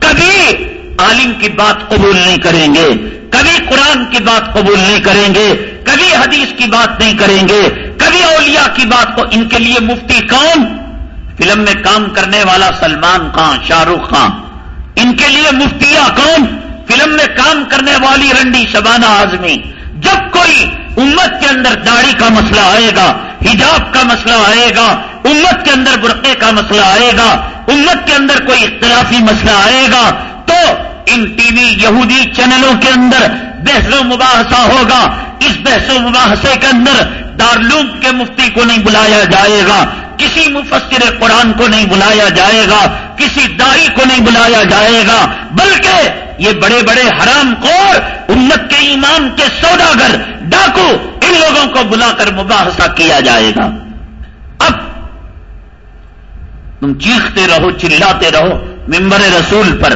کبھی عالم کی بات قبول نہیں کریں گے، کبھی قرآن کی بات قبول نہیں کریں گے، کبھی حدیث کی بات نہیں کریں گے، کبھی اولیاء کی بات کو ان کے لیے مفتی کون؟ فلم میں کام کرنے والا سلمان خان، شاہ رخ خان۔ ان کے لیے مفتیا کون؟ فلم میں کام کرنے والی رنڈی شبانہ آزمی۔ جب کوئی امت کے اندر داڑھی کا مسئلہ آئے گا، حجاب کا مسئلہ آئے گا، امت کے اندر برقعے کا مسئلہ آئے گا، امت کے اندر کوئی اختلافی مسئلہ آئے گا، تو ان ٹی وی یہودی چینلوں کے اندر بحث و مباحثہ ہوگا۔ اس بحث و مباحثے کے اندر دارلوم کے مفتی کو نہیں بلایا جائے گا، کسی مفسر قرآن کو نہیں بلایا جائے گا، کسی داری کو نہیں بلایا جائے گا، بلکہ یہ بڑے بڑے حرام خور امت کے ایمان کے سوداگر، ڈاکو، ان لوگوں کو بلا کر مباحثہ کیا جائے گا۔ اب تم چیختے رہو، چلاتے رہو ممبر رسول پر۔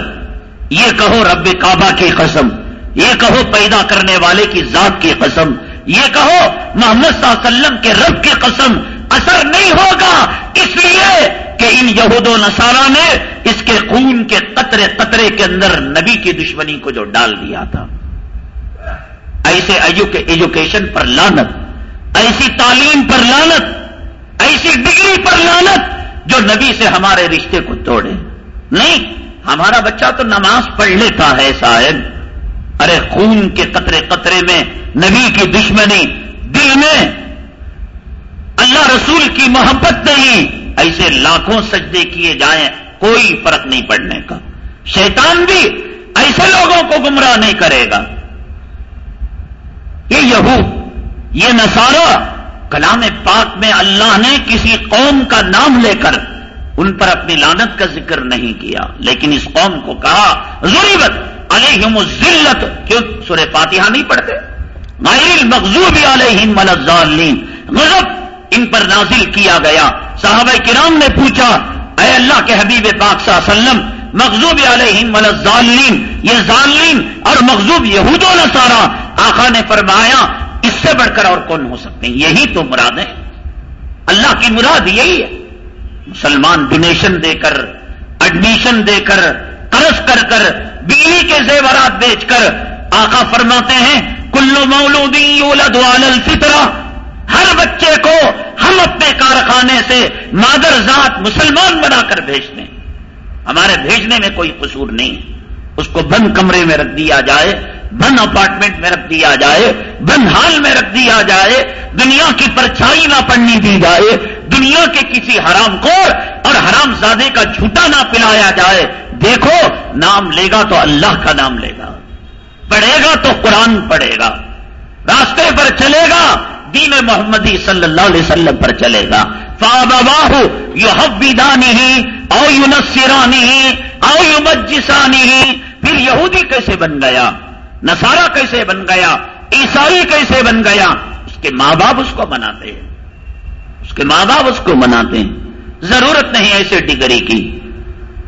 یہ کہو رب کعبہ کی قسم، یہ کہو پیدا کرنے والے کی ذات کی قسم۔ یہ کہو محمد صلی اللہ علیہ وسلم کے رب کی قسم اثر نہیں ہوگا اس لیے کہ ان یہود و نصارہ نے اس کے خون کے قطرے قطرے کے اندر نبی کی دشمنی کو جو ڈال دیا تھا۔ ایسے ایجوکیشن پر لانت ایسی تعلیم پر لانت ایسی ڈگری پر لانت جو نبی سے ہمارے رشتے کو توڑے۔ نہیں، ہمارا بچہ تو نماز پڑھ لیتا ہے صاحب ارے خون کے قطرے قطرے میں، نبی کی دشمنی، دل میں۔ اللہ رسول کی محبت نہیں۔ ایسے لاکھوں سجدے کیے جائیں، کوئی فرق نہیں پڑنے کا۔ شیطان بھی ایسے لوگوں کو گمراہ نہیں کرے گا۔ یہ یہود، یہ نصارہ، کلام پاک میں اللہ نے کسی قوم کا نام لے کر ان پر اپنی لانت کا ذکر نہیں کیا لیکن اس قوم کو کہا ضرورت علیہم الزلت کیوں؟ سورہ فاتحہ نہیں پڑھتے؟ مائل مغزوب علیہم ملزالین غضب ان پر نازل کیا گیا۔ صحابہ کرام نے پوچھا، اے اللہ کے حبیب پاک صلی اللہ علیہ وسلم مغزوب علیہم ملزالین یہ ظالین اور مغزوب یہود و نصارہ، آقا نے فرمایا، اس سے بڑھ کر اور کون ہو سکتے ہیں؟ یہی تو مراد ہے اللہ کی مراد یہی ہے۔ مسلمان ڈونیشن دے کر ایڈمیشن دے کر قرض کر کر بجلی کے زیورات بیچ کر، آقا فرماتے ہیں کلو مولودی یولد علی الفطرہ، ہر بچے کو ہم اپنے کارخانے سے مادر ذات مسلمان بنا کر بھیج دیں ہمارے بھیجنے میں کوئی قصور نہیں۔ اس کو بند کمرے میں رکھ دیا جائے بند اپارٹمنٹ میں رکھ دیا جائے بند ہال میں رکھ دیا جائے، دنیا کی پرچھائی نہ پڑنی دی جائے دنیا کے کسی حرام کو اور حرام زادے کا جھوٹا نہ پلایا جائے، دیکھو، نام لے گا تو اللہ کا نام لے گا۔ پڑھے گا تو قرآن پڑھے گا۔ راستے پر چلے گا، دین محمدی صلی اللہ علیہ وسلم پر چلے گا۔ فاہ یو حبانی ہی او یو نسرانی ہی او یو مجسانی ہی پھر یہودی کیسے بن گیا؟ نسارا کیسے بن گیا؟ عیسائی کیسے بن گیا؟ اس کے ماں باپ اس کو مناتے ہیں۔ اس کے ماں باپ اس کو مناتے ہیں۔ ضرورت نہیں ایسے ڈگری کی۔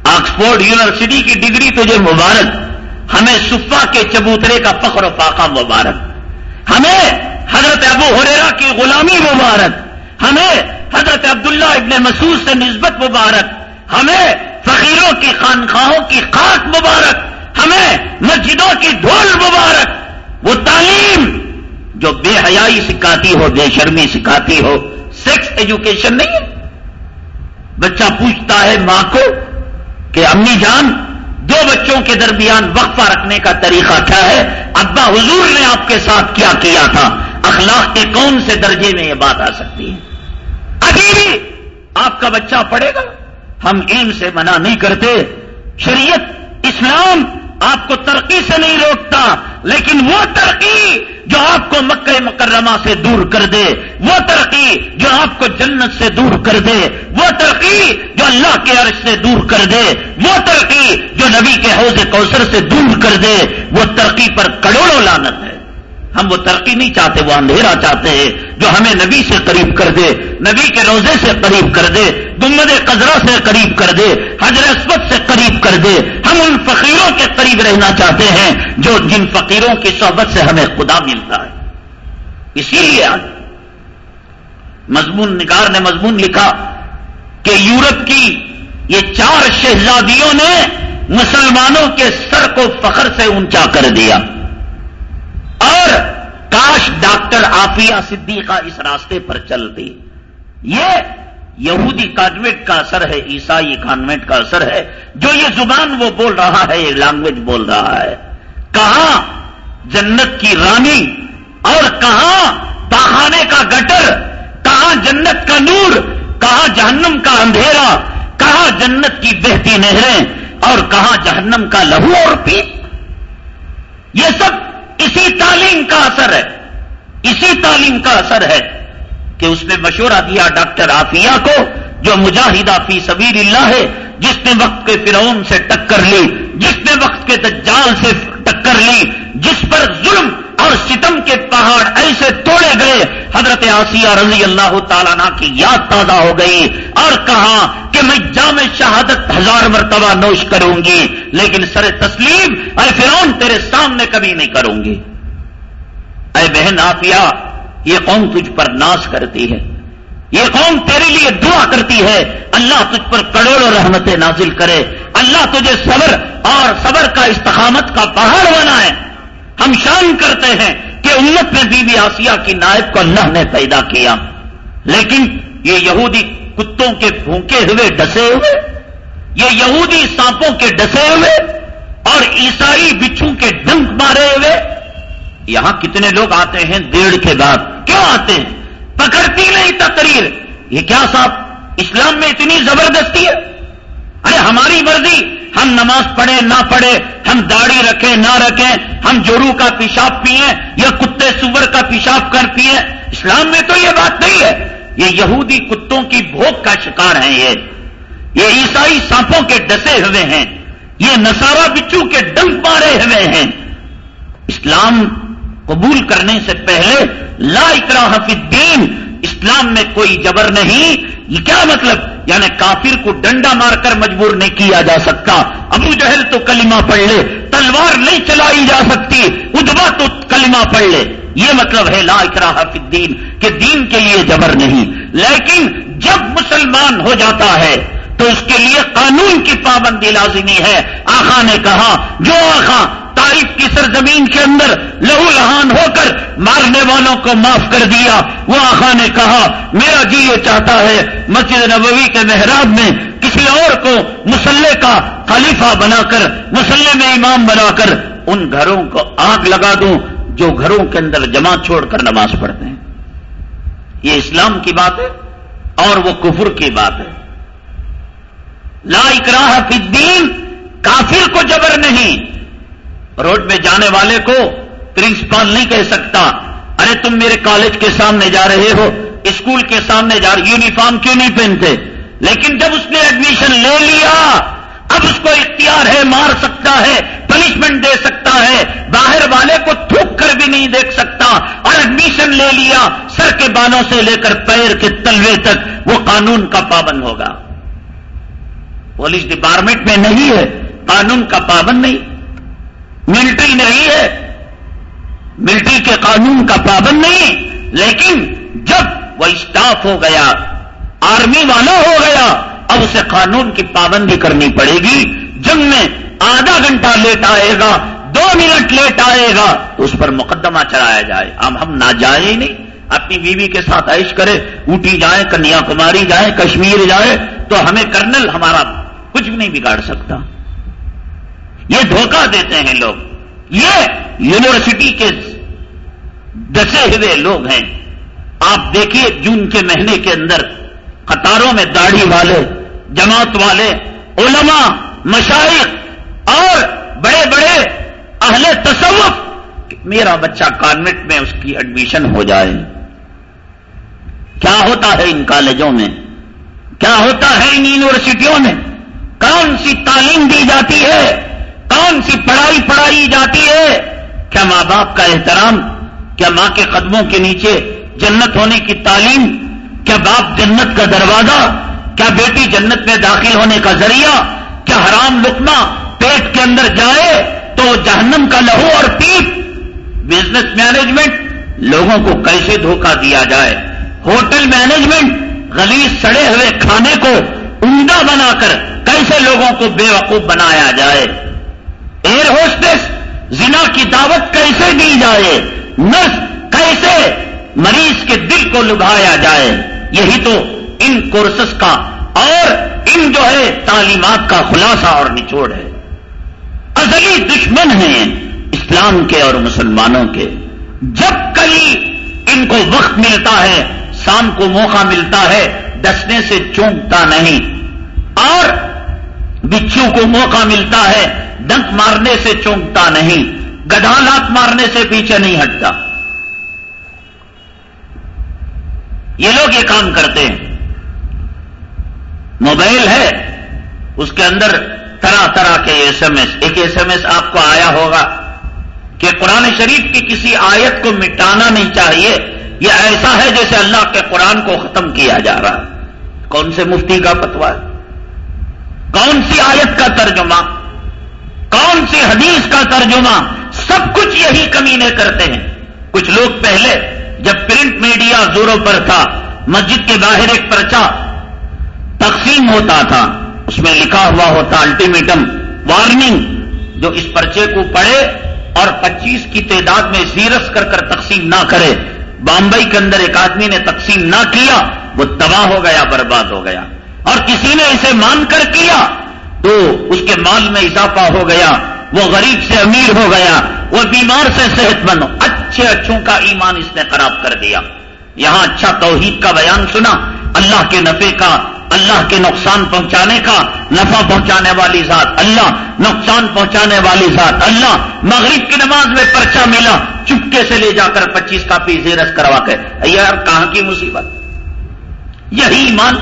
آکسفورڈ یونیورسٹی کی ڈگری تجھے مبارک۔ ہمیں صفا کے چبوترے کا فخر و فاقہ مبارک۔ ہمیں حضرت ابو ہریرا کی غلامی مبارک۔ ہمیں حضرت عبداللہ ابن مسعود سے نسبت مبارک۔ ہمیں فقیروں کی خانخواہوں کی خاک مبارک۔ ہمیں مسجدوں کی دھول مبارک۔ وہ تعلیم جو بے حیائی سکھاتی ہو، بے شرمی سکھاتی ہو سیکس ایجوکیشن نہیں ہے۔ بچہ پوچھتا ہے ماں کو کہ امی جان، دو بچوں کے درمیان وقفہ رکھنے کا طریقہ کیا ہے؟ ابا حضور نے آپ کے ساتھ کیا کیا تھا؟ اخلاق کے کون سے درجے میں یہ بات آ سکتی ہے؟ ابھی بھی آپ کا بچہ پڑھے گا۔ ہم علم سے منع نہیں کرتے۔ شریعت اسلام آپ کو ترقی سے نہیں روکتا، لیکن وہ ترقی جو آپ کو مکہ مکرمہ سے دور کر دے، وہ ترقی جو آپ کو جنت سے دور کر دے، وہ ترقی جو اللہ کے عرش سے دور کر دے، وہ ترقی جو نبی کے حوض کوثر سے دور کر دے، وہ ترقی پر کروڑوں لانت ہے۔ ہم وہ ترقی نہیں چاہتے، وہ اندھیرا چاہتے ہیں، جو ہمیں نبی سے قریب کر دے، نبی کے روزے سے قریب کر دے گمد قزرہ سے قریب کر دے حضر اسمت سے قریب کر دے۔ ہم ان فقیروں کے قریب رہنا چاہتے ہیں، جو جن فقیروں کی صحبت سے ہمیں خدا ملتا ہے۔ اسی لیے آج مضمون، نگار نے مضمون لکھا کہ یورپ کی یہ چار شہزادیوں نے مسلمانوں کے سر کو فخر سے اونچا کر دیا۔ کاش ڈاکٹر آفیہ صدیقہ اس راستے پر چلتی یہ یہودی کانوینٹ کا اثر ہے، عیسائی کانوینٹ کا اثر ہے۔ جو یہ زبان وہ بول رہا ہے، یہ لینگویج بول رہا ہے۔ کہاں جنت کی رانی اور کہاں پہانے کا گٹر؟ کہاں جنت کا نور؟ کہاں جہنم کا اندھیرا؟ کہاں جنت کی بہتی نہریں؟ اور کہاں جہنم کا لہو اور پیپ؟ یہ سب اسی تعلیم کا اثر ہے۔ اسی تعلیم کا اثر ہے کہ اس نے مشورہ دیا ڈاکٹر آفیہ کو، جو مجاہدہ فی سبیر اللہ ہے، جس نے وقت کے فرعون سے ٹکر لی، جس نے وقت کے دجال سے ٹکر لی، جس پر ظلم اور ستم کے پہاڑ ایسے توڑے گئے، حضرت آسیہ رضی اللہ تعالیٰ کی یاد تازہ ہو گئی اور کہا کہ میں جامع شہادت ہزار مرتبہ نوش کروں گی، لیکن سر تسلیم اے فرون تیرے سامنے کبھی نہیں کروں گی۔ اے بہن آفیہ، یہ قوم تجھ پر ناش کرتی ہے۔ یہ قوم تیرے لیے دعا کرتی ہے۔ اللہ تجھ پر کروڑوں رحمتیں نازل کرے۔ اللہ تجھے صبر اور صبر کا استقامت کا پہاڑ بنائے۔ ہم شان کرتے ہیں کہ امت میں بی بی آسیہ کی نائب کو اللہ نے پیدا کیا۔ لیکن یہ یہودی کتوں کے بھونکے ہوئے، ڈسے ہوئے، یہ یہودی سانپوں کے ڈسے ہوئے اور عیسائی بچھو کے ڈنک مارے ہوئے۔ یہاں کتنے لوگ آتے ہیں دیڑھ کے بعد؟ کیوں آتے ہیں؟ پکڑتی نہیں تقریر۔ یہ کیا صاحب، اسلام میں اتنی زبردستی ہے؟ ارے ہماری مرضی ہم نماز پڑھیں، نہ پڑھے ہم داڑھی رکھیں، نہ رکھیں، ہم جورو کا پیشاب پیئیں یا کتے سور کا پیشاب کر پیئیں۔ اسلام میں تو یہ بات نہیں ہے۔ یہ یہودی کتوں کی بھوک کا شکار ہیں یہ۔ یہ عیسائی سانپوں کے ڈسے ہوئے ہیں۔ یہ نسارا بچو کے ڈنک مارے ہوئے ہیں۔ اسلام قبول کرنے سے پہلے لا اکراہ فی الدین اسلام میں کوئی جبر نہیں، یہ کیا مطلب؟ یعنی کافر کو ڈنڈا مار کر مجبور نہیں کیا جا سکتا۔ ابو جہل تو کلمہ پڑھ لے، تلوار نہیں چلائی جا سکتی، ادبا تو کلمہ پڑھ لے۔ یہ مطلب ہے لا اکراہ فی الدین، کہ دین کے لیے جبر نہیں۔ لیکن جب مسلمان ہو جاتا ہے، تو اس کے لیے قانون کی پابندی لازمی ہے۔ آخا نے کہا، جو آخا تاریخ کی سرزمین کے اندر لہو لہان ہو کر مارنے والوں کو معاف کر دیا۔ وہ آخا نے کہا، میرا جی یہ چاہتا ہے مسجد نبوی کے محراب میں کسی اور کو مسلح کا خلیفہ بنا کر، مسلح میں امام بنا کر ان گھروں کو آگ لگا دوں جو گھروں کے اندر جمع چھوڑ کر نماز پڑھتے ہیں۔ یہ اسلام کی بات ہے اور وہ کفر کی بات ہے۔ لا اکراہ فی الدین، کافر کو جبر نہیں۔ روڈ میں جانے والے کو پرنسپل نہیں کہہ سکتا۔ ارے تم میرے کالج کے سامنے جا رہے ہو، اسکول کے سامنے جا رہے یونیفارم کیوں نہیں پہنتے؟ لیکن جب اس نے ایڈمیشن لے لیا، اب اس کو اختیار ہے، مار سکتا ہے پنشمنٹ دے سکتا ہے۔ باہر والے کو تھوک کر بھی نہیں دیکھ سکتا۔ اور ایڈمیشن لے لیا، سر کے بالوں سے لے کر پیر کے تلوے تک، وہ قانون کا پابند ہوگا۔ پولیس ڈپارٹمنٹ میں نہیں ہے، قانون کا پابند نہیں۔ ملٹری نہیں ہے۔ ملٹری کے قانون کا پابند نہیں، لیکن جب وہ اسٹاف ہو گیا، آرمی والا ہو گیا، اب اسے قانون کی پابندی کرنی پڑے گی۔ جنگ میں آدھا گھنٹہ لیٹ آئے گا، دو منٹ لیٹ آئے گا، تو اس پر مقدمہ چڑھایا جائے۔ اب ہم نہ جائیں ہی نہیں۔ اپنی بیوی کے ساتھ عائش کرے اوٹی جائیں کنیا کماری جائیں کشمیر جائے، تو ہمیں کرنل ہمارا کچھ بھی نہیں بگاڑ سکتا۔ یہ دھوکہ دیتے ہیں لوگ۔ یہ یونیورسٹی کے دسے ہوئے لوگ ہیں۔ آپ دیکھیے جون کے مہینے کے اندر قطاروں میں داڑھی والے، جماعت والے، علماء، مشائق اور بڑے بڑے اہل تصوف، میرا بچہ کانوینٹ میں اس کی ایڈمیشن ہو جائے۔ کیا ہوتا ہے ان کالجوں میں؟ کیا ہوتا ہے ان یونیورسٹیوں میں؟ کون سی تعلیم دی جاتی ہے؟ کون سی پڑھائی پڑھائی جاتی ہے کیا ماں باپ کا احترام، کیا ماں کے قدموں کے نیچے جنت ہونے کی تعلیم، کیا باپ جنت کا دروازہ، کیا بیٹی جنت میں داخل ہونے کا ذریعہ، کیا حرام لکما پیٹ کے اندر جائے تو جہنم کا لہو اور پیٹ بزنس مینجمنٹ لوگوں کو کیسے دھوکہ دیا جائے؟ ہوٹل مینجمنٹ غلیظ سڑے ہوئے کھانے کو عمدہ بنا کر کیسے لوگوں کو بے وقوف بنایا جائے؟ ایئر ہوسٹس، زنا کی دعوت کیسے دی جائے؟ نرس کیسے مریض کے دل کو لبھایا جائے؟ یہی تو ان کورسز کا اور ان جو ہے تعلیمات کا خلاصہ اور نچوڑ ہے۔ ازلی دشمن ہیں اسلام کے اور مسلمانوں کے۔ جب کبھی ان کو وقت ملتا ہے، شام کو موقع ملتا ہے ڈسنے سے چونکتا نہیں۔ اور بچھو کو موقع ملتا ہے، ڈنک مارنے سے چونکتا نہیں گدھا لات مارنے سے پیچھے نہیں ہٹتا۔ یہ لوگ یہ کام کرتے ہیں۔ موبائل ہے، اس کے اندر طرح طرح کے ایس ایم ایس ایک ایس ایم ایس آپ کو آیا ہوگا کہ قرآن شریف کی کسی آیت کو مٹانا نہیں چاہیے، یہ ایسا ہے جیسے اللہ کے قرآن کو ختم کیا جا رہا۔ ہے کون سے مفتی کا پتوا ہے کون سی آیت کا ترجمہ؟ کون سی حدیث کا ترجمہ؟ سب کچھ یہی کمینے کرتے ہیں۔ کچھ لوگ پہلے جب پرنٹ میڈیا زوروں پر تھا، مسجد کے باہر ایک پرچا تقسیم ہوتا تھا۔ اس میں لکھا ہوا ہوتا الٹیمیٹم وارننگ جو اس پرچے کو پڑھے اور پچیس کی تعداد میں سیرس کر کر تقسیم نہ کرے۔ بامبئی کے اندر ایک آدمی نے تقسیم نہ کیا، وہ تباہ ہو گیا، برباد ہو گیا۔ اور کسی نے اسے مان کر کیا تو اس کے مال میں اضافہ ہو گیا، وہ غریب سے امیر ہو گیا، وہ بیمار سے صحت مند، اچھے اچھوں کا ایمان اس نے خراب کر دیا۔ یہاں اچھا توحید کا بیان سنا، اللہ کے نفے کا، اللہ کے نقصان پہنچانے کا، نفع پہنچانے والی ذات، اللہ نقصان پہنچانے والی ذات، اللہ مغرب کی نماز میں پرچہ ملا، چپکے سے لے جا کر پچیس کاپی زیرس کروا کے۔ یار کہاں کی مصیبت؟ یہی ایمان۔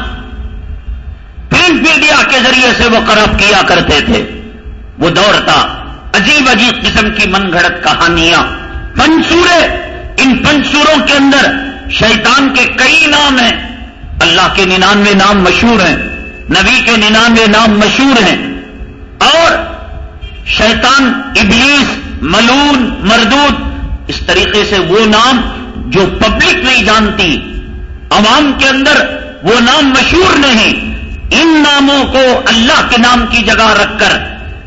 پرنٹ میڈیا کے ذریعے سے وہ کرپ کیا کرتے تھے۔ وہ دور تھا عجیب عجیب قسم کی من گھڑت کہانیاں۔ پنسورے ان پنسوروں کے اندر شیطان کے کئی نام ہیں۔ اللہ کے ننانوے نام مشہور ہیں، نبی کے ننانوے نام مشہور ہیں۔ اور شیطان، ابلیس، ملون، مردود، اس طریقے سے وہ نام جو پبلک نہیں جانتی، عوام کے اندر وہ نام مشہور نہیں۔ ان ناموں کو اللہ کے نام کی جگہ رکھ کر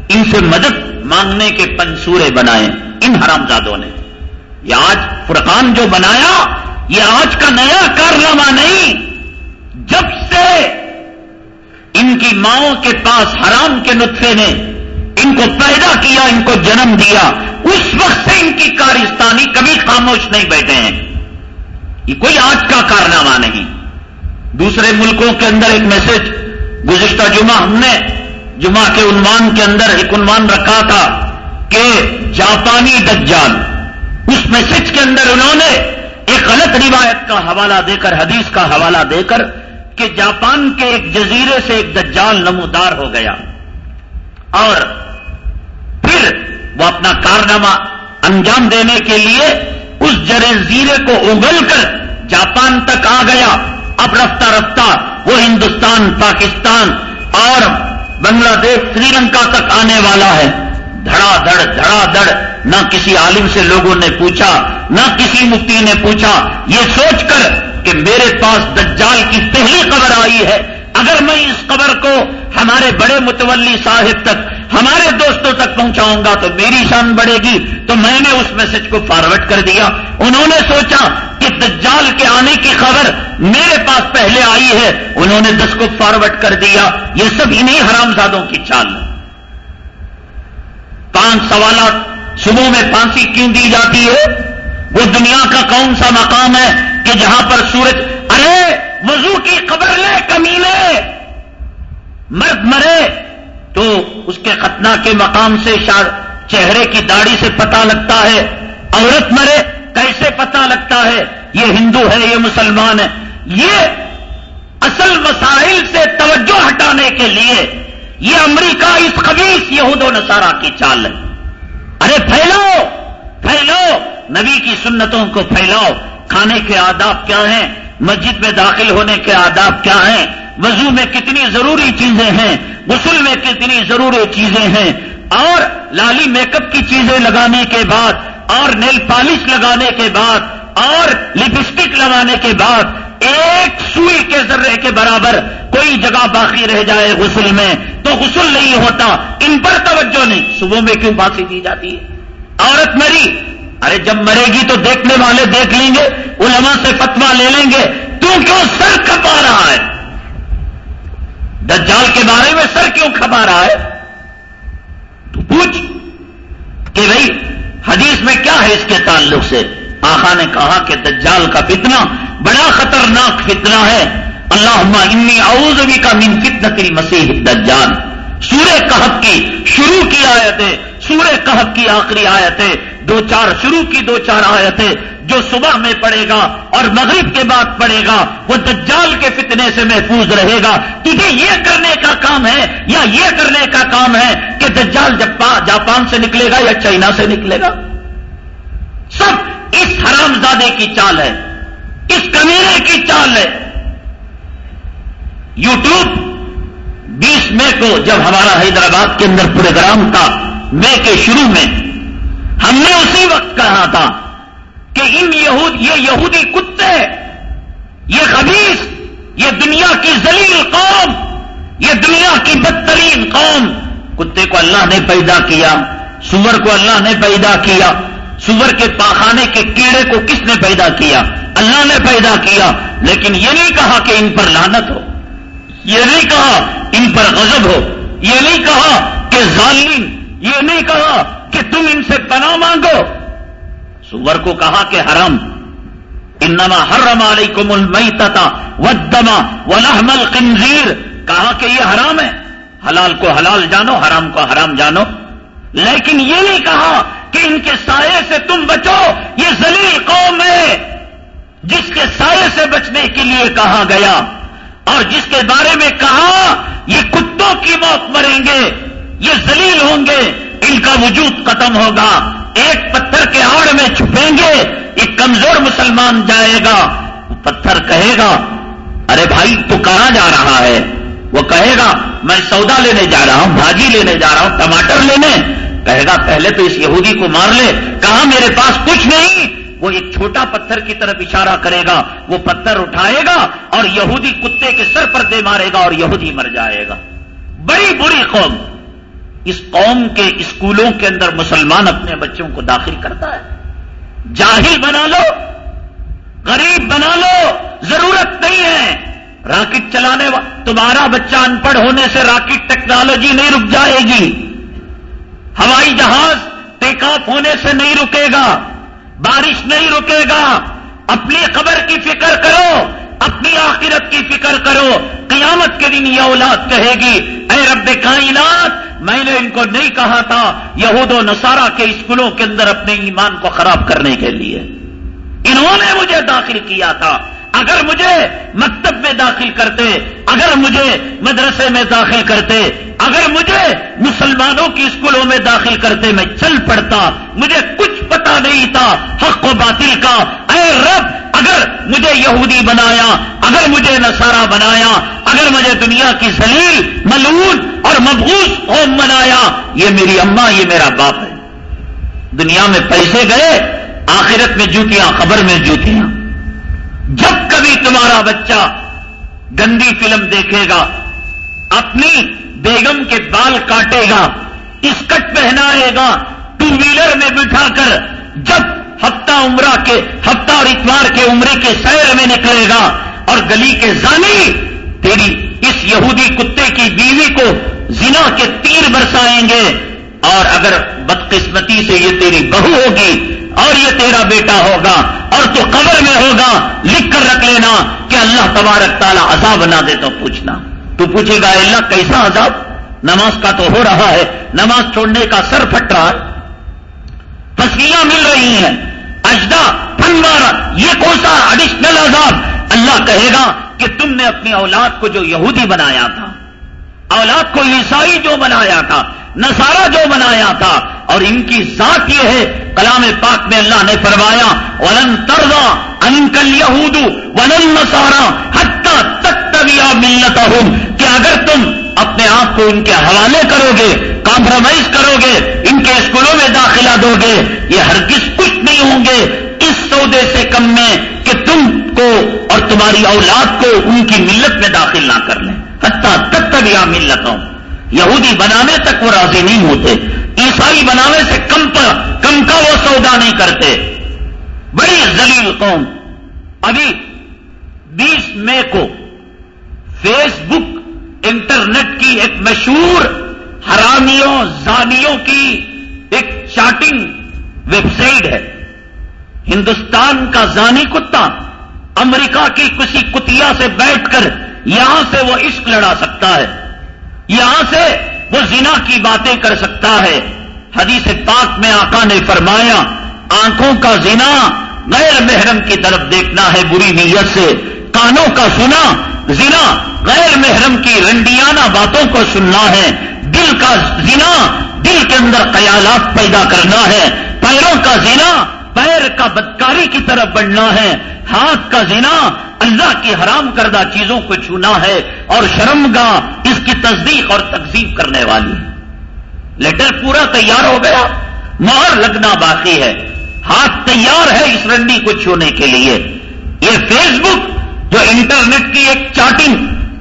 ان سے مدد مانگنے کے پنسورے بنائے ان حرامزادوں نے۔ یہ آج فرقان جو بنایا، یہ آج کا نیا کارنامہ نہیں۔ جب سے ان کی ماؤں کے پاس حرام کے نطفے نے ان کو پیدا کیا، ان کو جنم دیا، اس وقت سے ان کی کارستانی کبھی خاموش نہیں بیٹھے ہیں۔ یہ کوئی آج کا کارنامہ نہیں۔ دوسرے ملکوں کے اندر ایک میسج گزشتہ جمعہ ہم نے جمعہ کے عنوان کے اندر ایک عنوان رکھا تھا کہ جاپانی دجال، اس میسج کے اندر انہوں نے ایک غلط روایت کا حوالہ دے کر، حدیث کا حوالہ دے کر کہ جاپان کے ایک جزیرے سے ایک دجال نمودار ہو گیا۔ اور پھر وہ اپنا کارنامہ انجام دینے کے لیے اس جزیرے کو اگل کر جاپان تک آ گیا۔ اب رفتہ رفتہ وہ ہندوستان، پاکستان اور بنگلہ دیش سری لنکا تک آنے والا ہے۔ دھڑا دھڑ دھڑا دھڑ۔ نہ کسی عالم سے لوگوں نے پوچھا، نہ کسی مفتی نے پوچھا۔ یہ سوچ کر کہ میرے پاس دجال کی پہلی خبر آئی ہے۔ اگر میں اس خبر کو ہمارے بڑے متولی صاحب تک، ہمارے دوستوں تک پہنچاؤں گا تو میری شان بڑھے گی۔ تو میں نے اس میسج کو فارورڈ کر دیا۔ انہوں نے سوچا کہ دجال کے آنے کی خبر میرے پاس پہلے آئی ہے، انہوں نے دس کو فارورڈ کر دیا۔ یہ سب انہیں حرامزادوں کی چال پانچ سوالات صبح میں پھانسی کیوں دی جاتی ہے؟ وہ دنیا کا کون سا مقام ہے کہ جہاں پر سورج، ارے، وضو کی قبر لے کمینے مرد مرے تو اس کے ختنہ کے مقام سے چہرے کی داڑھی سے پتا لگتا ہے۔ عورت مرے کیسے پتا لگتا ہے یہ ہندو ہے یہ مسلمان ہے؟ یہ اصل مسائل سے توجہ ہٹانے کے لیے یہ امریکہ اس خبیص یہود و نصارہ کی چال ہے۔ ارے پھیلاؤ پھیلاؤ، نبی کی سنتوں کو پھیلاؤ۔ کھانے کے آداب کیا ہیں؟ مسجد میں داخل ہونے کے آداب کیا ہیں؟ وضو میں کتنی ضروری چیزیں ہیں؟ غسل میں کتنی ضروری چیزیں ہیں؟ اور لالی میک اپ کی چیزیں لگانے کے بعد، اور نیل پالش لگانے کے بعد، اور لپسٹک لگانے کے بعد، ایک سوئی کے ذرے کے برابر کوئی جگہ باقی رہ جائے غسل میں، تو غسل نہیں ہوتا، ان پر توجہ نہیں۔ صبح میں کیوں باقی دی جاتی ہے؟ عورت مری، ارے جب مرے گی تو دیکھنے والے دیکھ لیں گے، علماء سے فتوا لے لیں گے، تو کیوں سر کھپا رہا ہے؟ دجال کے بارے میں سر کیوں کھپا رہا ہے؟ تو پوچھ کہ بھائی، حدیث میں کیا ہے اس کے تعلق سے؟ آخا نے کہا کہ دجال کا فتنہ بڑا خطرناک فتنہ ہے۔ اللہ انی بھی کا من فتنہ تری مسیح دجال سورہ کہب کی شروع کی آیتیں، سورہ کہب کی آخری آیتیں، دو چار شروع کی دو چار آیتیں جو صبح میں پڑے گا اور مغرب کے بعد پڑے گا، وہ دجال کے فتنے سے محفوظ رہے گا۔ تجھے یہ کرنے کا کام ہے یا یہ کرنے کا کام ہے کہ دجال جاپان سے نکلے گا یا چائنا سے نکلے گا؟ سب اس حرام زادے کی چال ہے، اس کمیرے کی چال ہے۔ یوٹیوب بیس مئی کو جب ہمارا حیدرآباد کے اندر پروگرام تھا مئی کے شروع میں ہم نے اسی وقت کہا تھا کہ ان یہود یہ یہودی کتے، یہ خبیص یہ دنیا کی ذلیل قوم، یہ دنیا کی بدترین قوم۔ کتے کو اللہ نے پیدا کیا، سور کو اللہ نے پیدا کیا، سور کے پاخانے کے کیڑے کو کس نے پیدا کیا؟ اللہ نے پیدا کیا۔ لیکن یہ نہیں کہا کہ ان پر لانت ہو، یہ نہیں کہا ان پر غضب ہو، یہ نہیں کہا کہ ظالم، یہ نہیں کہا کہ تم ان سے پناہ مانگو۔ سور کو کہا کہ حرم، انما حرم علیکم المیتتا والدما ولحم القنزیر کہا کہ یہ حرام ہے۔ حلال کو حلال جانو، حرام کو حرام جانو۔ لیکن یہ نہیں کہا کہ ان کے سائے سے تم بچو، یہ ذلیل قوم ہے۔ جس کے سائے سے بچنے کے لیے کہا گیا۔ اور جس کے بارے میں کہا، یہ کتوں کی موت مریں گے، یہ ذلیل ہوں گے۔ ان کا وجود ختم ہوگا۔ ایک پتھر کے آڑ میں چھپیں گے ایک کمزور مسلمان جائے گا۔ پتھر کہے گا، ارے بھائی، تو کہاں جا رہا ہے؟ وہ کہے گا، میں سودا لینے جا رہا ہوں، بھاجی لینے جا رہا ہوں، ٹماٹر لینے۔ کہے گا، پہلے تو اس یہودی کو مار لے کہا میرے پاس کچھ نہیں؟ وہ ایک چھوٹا پتھر کی طرف اشارہ کرے گا، وہ پتھر اٹھائے گا اور یہودی کتے کے سر پر دے مارے گا اور یہودی مر جائے گا۔ بڑی بری قوم۔ اس قوم کے اسکولوں کے اندر مسلمان اپنے بچوں کو داخل کرتا ہے۔ جاہل بنا لو، غریب بنا لو، ضرورت نہیں ہے۔ راکٹ چلانے تمہارا بچہ ان پڑھ ہونے سے راکٹ ٹیکنالوجی نہیں رک جائے گی۔ ہوائی جہاز ٹیک آف ہونے سے نہیں رکے گا۔ بارش نہیں رکے گا۔ اپنی خبر کی فکر کرو۔ اپنی آخرت کی فکر کرو، قیامت کے دن یہ اولاد کہے گی، اے رب کائنات، میں نے ان کو نہیں کہا تھا یہود و نصارہ کے اسکولوں کے اندر اپنے ایمان کو خراب کرنے کے لیے۔ انہوں نے مجھے داخل کیا تھا۔ اگر مجھے مکتب میں داخل کرتے، اگر مجھے مدرسے میں داخل کرتے، اگر مجھے مسلمانوں کی اسکولوں میں داخل کرتے، میں چل پڑتا، مجھے کچھ پتا نہیں تھا حق و باطل کا۔ اے رب، اگر مجھے یہودی بنایا، اگر مجھے نصارہ بنایا، اگر مجھے دنیا کی سلیل ملون اور مبوس قوم بنایا، یہ میری اماں، یہ میرا باپ ہے۔ دنیا میں پیسے گئے، آخرت میں جوتیاں خبر میں جوتیاں جب کبھی تمہارا بچہ گندی فلم دیکھے گا، اپنی بیگم کے بال کاٹے گا، اسکٹ پہنائے گا، ٹو ویلر میں بٹھا کر جب ہفتہ عمرہ کے، ہفتہ اور اتوار کے عمرے کے سیر میں نکلے گا اور گلی کے زانی تیری اس یہودی کتے کی بیوی کو زنا کے تیر برسائیں گے اور اگر بدقسمتی سے یہ تیری بہو ہوگی اور یہ تیرا بیٹا ہوگا اور تو قبر میں ہوگا، لکھ کر رکھ لینا کہ اللہ تبارک تعالیٰ عذاب بنا دے تو پوچھنا۔ تو پوچھے گا اللہ، کیسا عذاب؟ نماز کا تو ہو رہا ہے، نماز چھوڑنے کا سر پھٹ رہا ہے۔ پسلیاں مل رہی ہیں۔ اجدا پنوارا یہ کون سا اڈیشنل عذاب؟ اللہ کہے گا کہ تم نے اپنی اولاد کو جو یہودی بنایا تھا، اولاد کو عیسائی جو بنایا تھا نسارا جو بنایا تھا، اور ان کی ذات یہ ہے کلام پاک میں اللہ نے فرمایا، ولن تردا انکل یہود ولن نسارا حتہ تک ملتا ہوں کہ اگر تم اپنے آپ کو ان کے حوالے کرو گے کمپرومائز کرو گے ان کے اسکولوں میں داخلہ دو گے یہ ہرگز کچھ نہیں ہوں گے۔ اس سودے سے کم میں کہ تم کو اور تمہاری اولاد کو ان کی ملت میں داخل نہ کر لیں۔ حتہ تک تب یا ملتا ہوں یہودی بنانے تک وہ راضی نہیں ہوتے۔ عیسائی بنانے سے کم پر کم کا وہ سودا نہیں کرتے۔ بڑی زلیل قوم۔ ابھی بیس مئی کو فیس بک انٹرنیٹ کی ایک مشہور حرامیوں زانیوں کی ایک چاٹنگ ویب سائٹ ہے۔ ہندوستان کا زانی کتا امریکہ کی کسی کتیا سے بیٹھ کر یہاں سے وہ عشق لڑا سکتا ہے۔ یہاں سے وہ زنا کی باتیں کر سکتا ہے۔ حدیث پاک میں آقا نے فرمایا، آنکھوں کا زنا غیر محرم کی طرف دیکھنا ہے بری نیت سے۔ کانوں کا سنا زنا غیر محرم کی رنڈیانہ باتوں کو سننا ہے۔ دل کا زنا دل کے اندر خیالات پیدا کرنا ہے۔ پیروں کا زنا پیر کا بدکاری کی طرف بڑھنا ہے، ہاتھ کا زنا اللہ کی حرام کردہ چیزوں کو چھونا ہے اور شرم گاہ اس کی تصدیق اور تقسیم کرنے والی ہے۔ لیٹر پورا تیار ہو گیا، مہر لگنا باقی ہے۔ ہاتھ تیار ہے اس رنڈی کو چھونے کے لیے۔ یہ فیس بک جو انٹرنیٹ کی ایک چاٹنگ،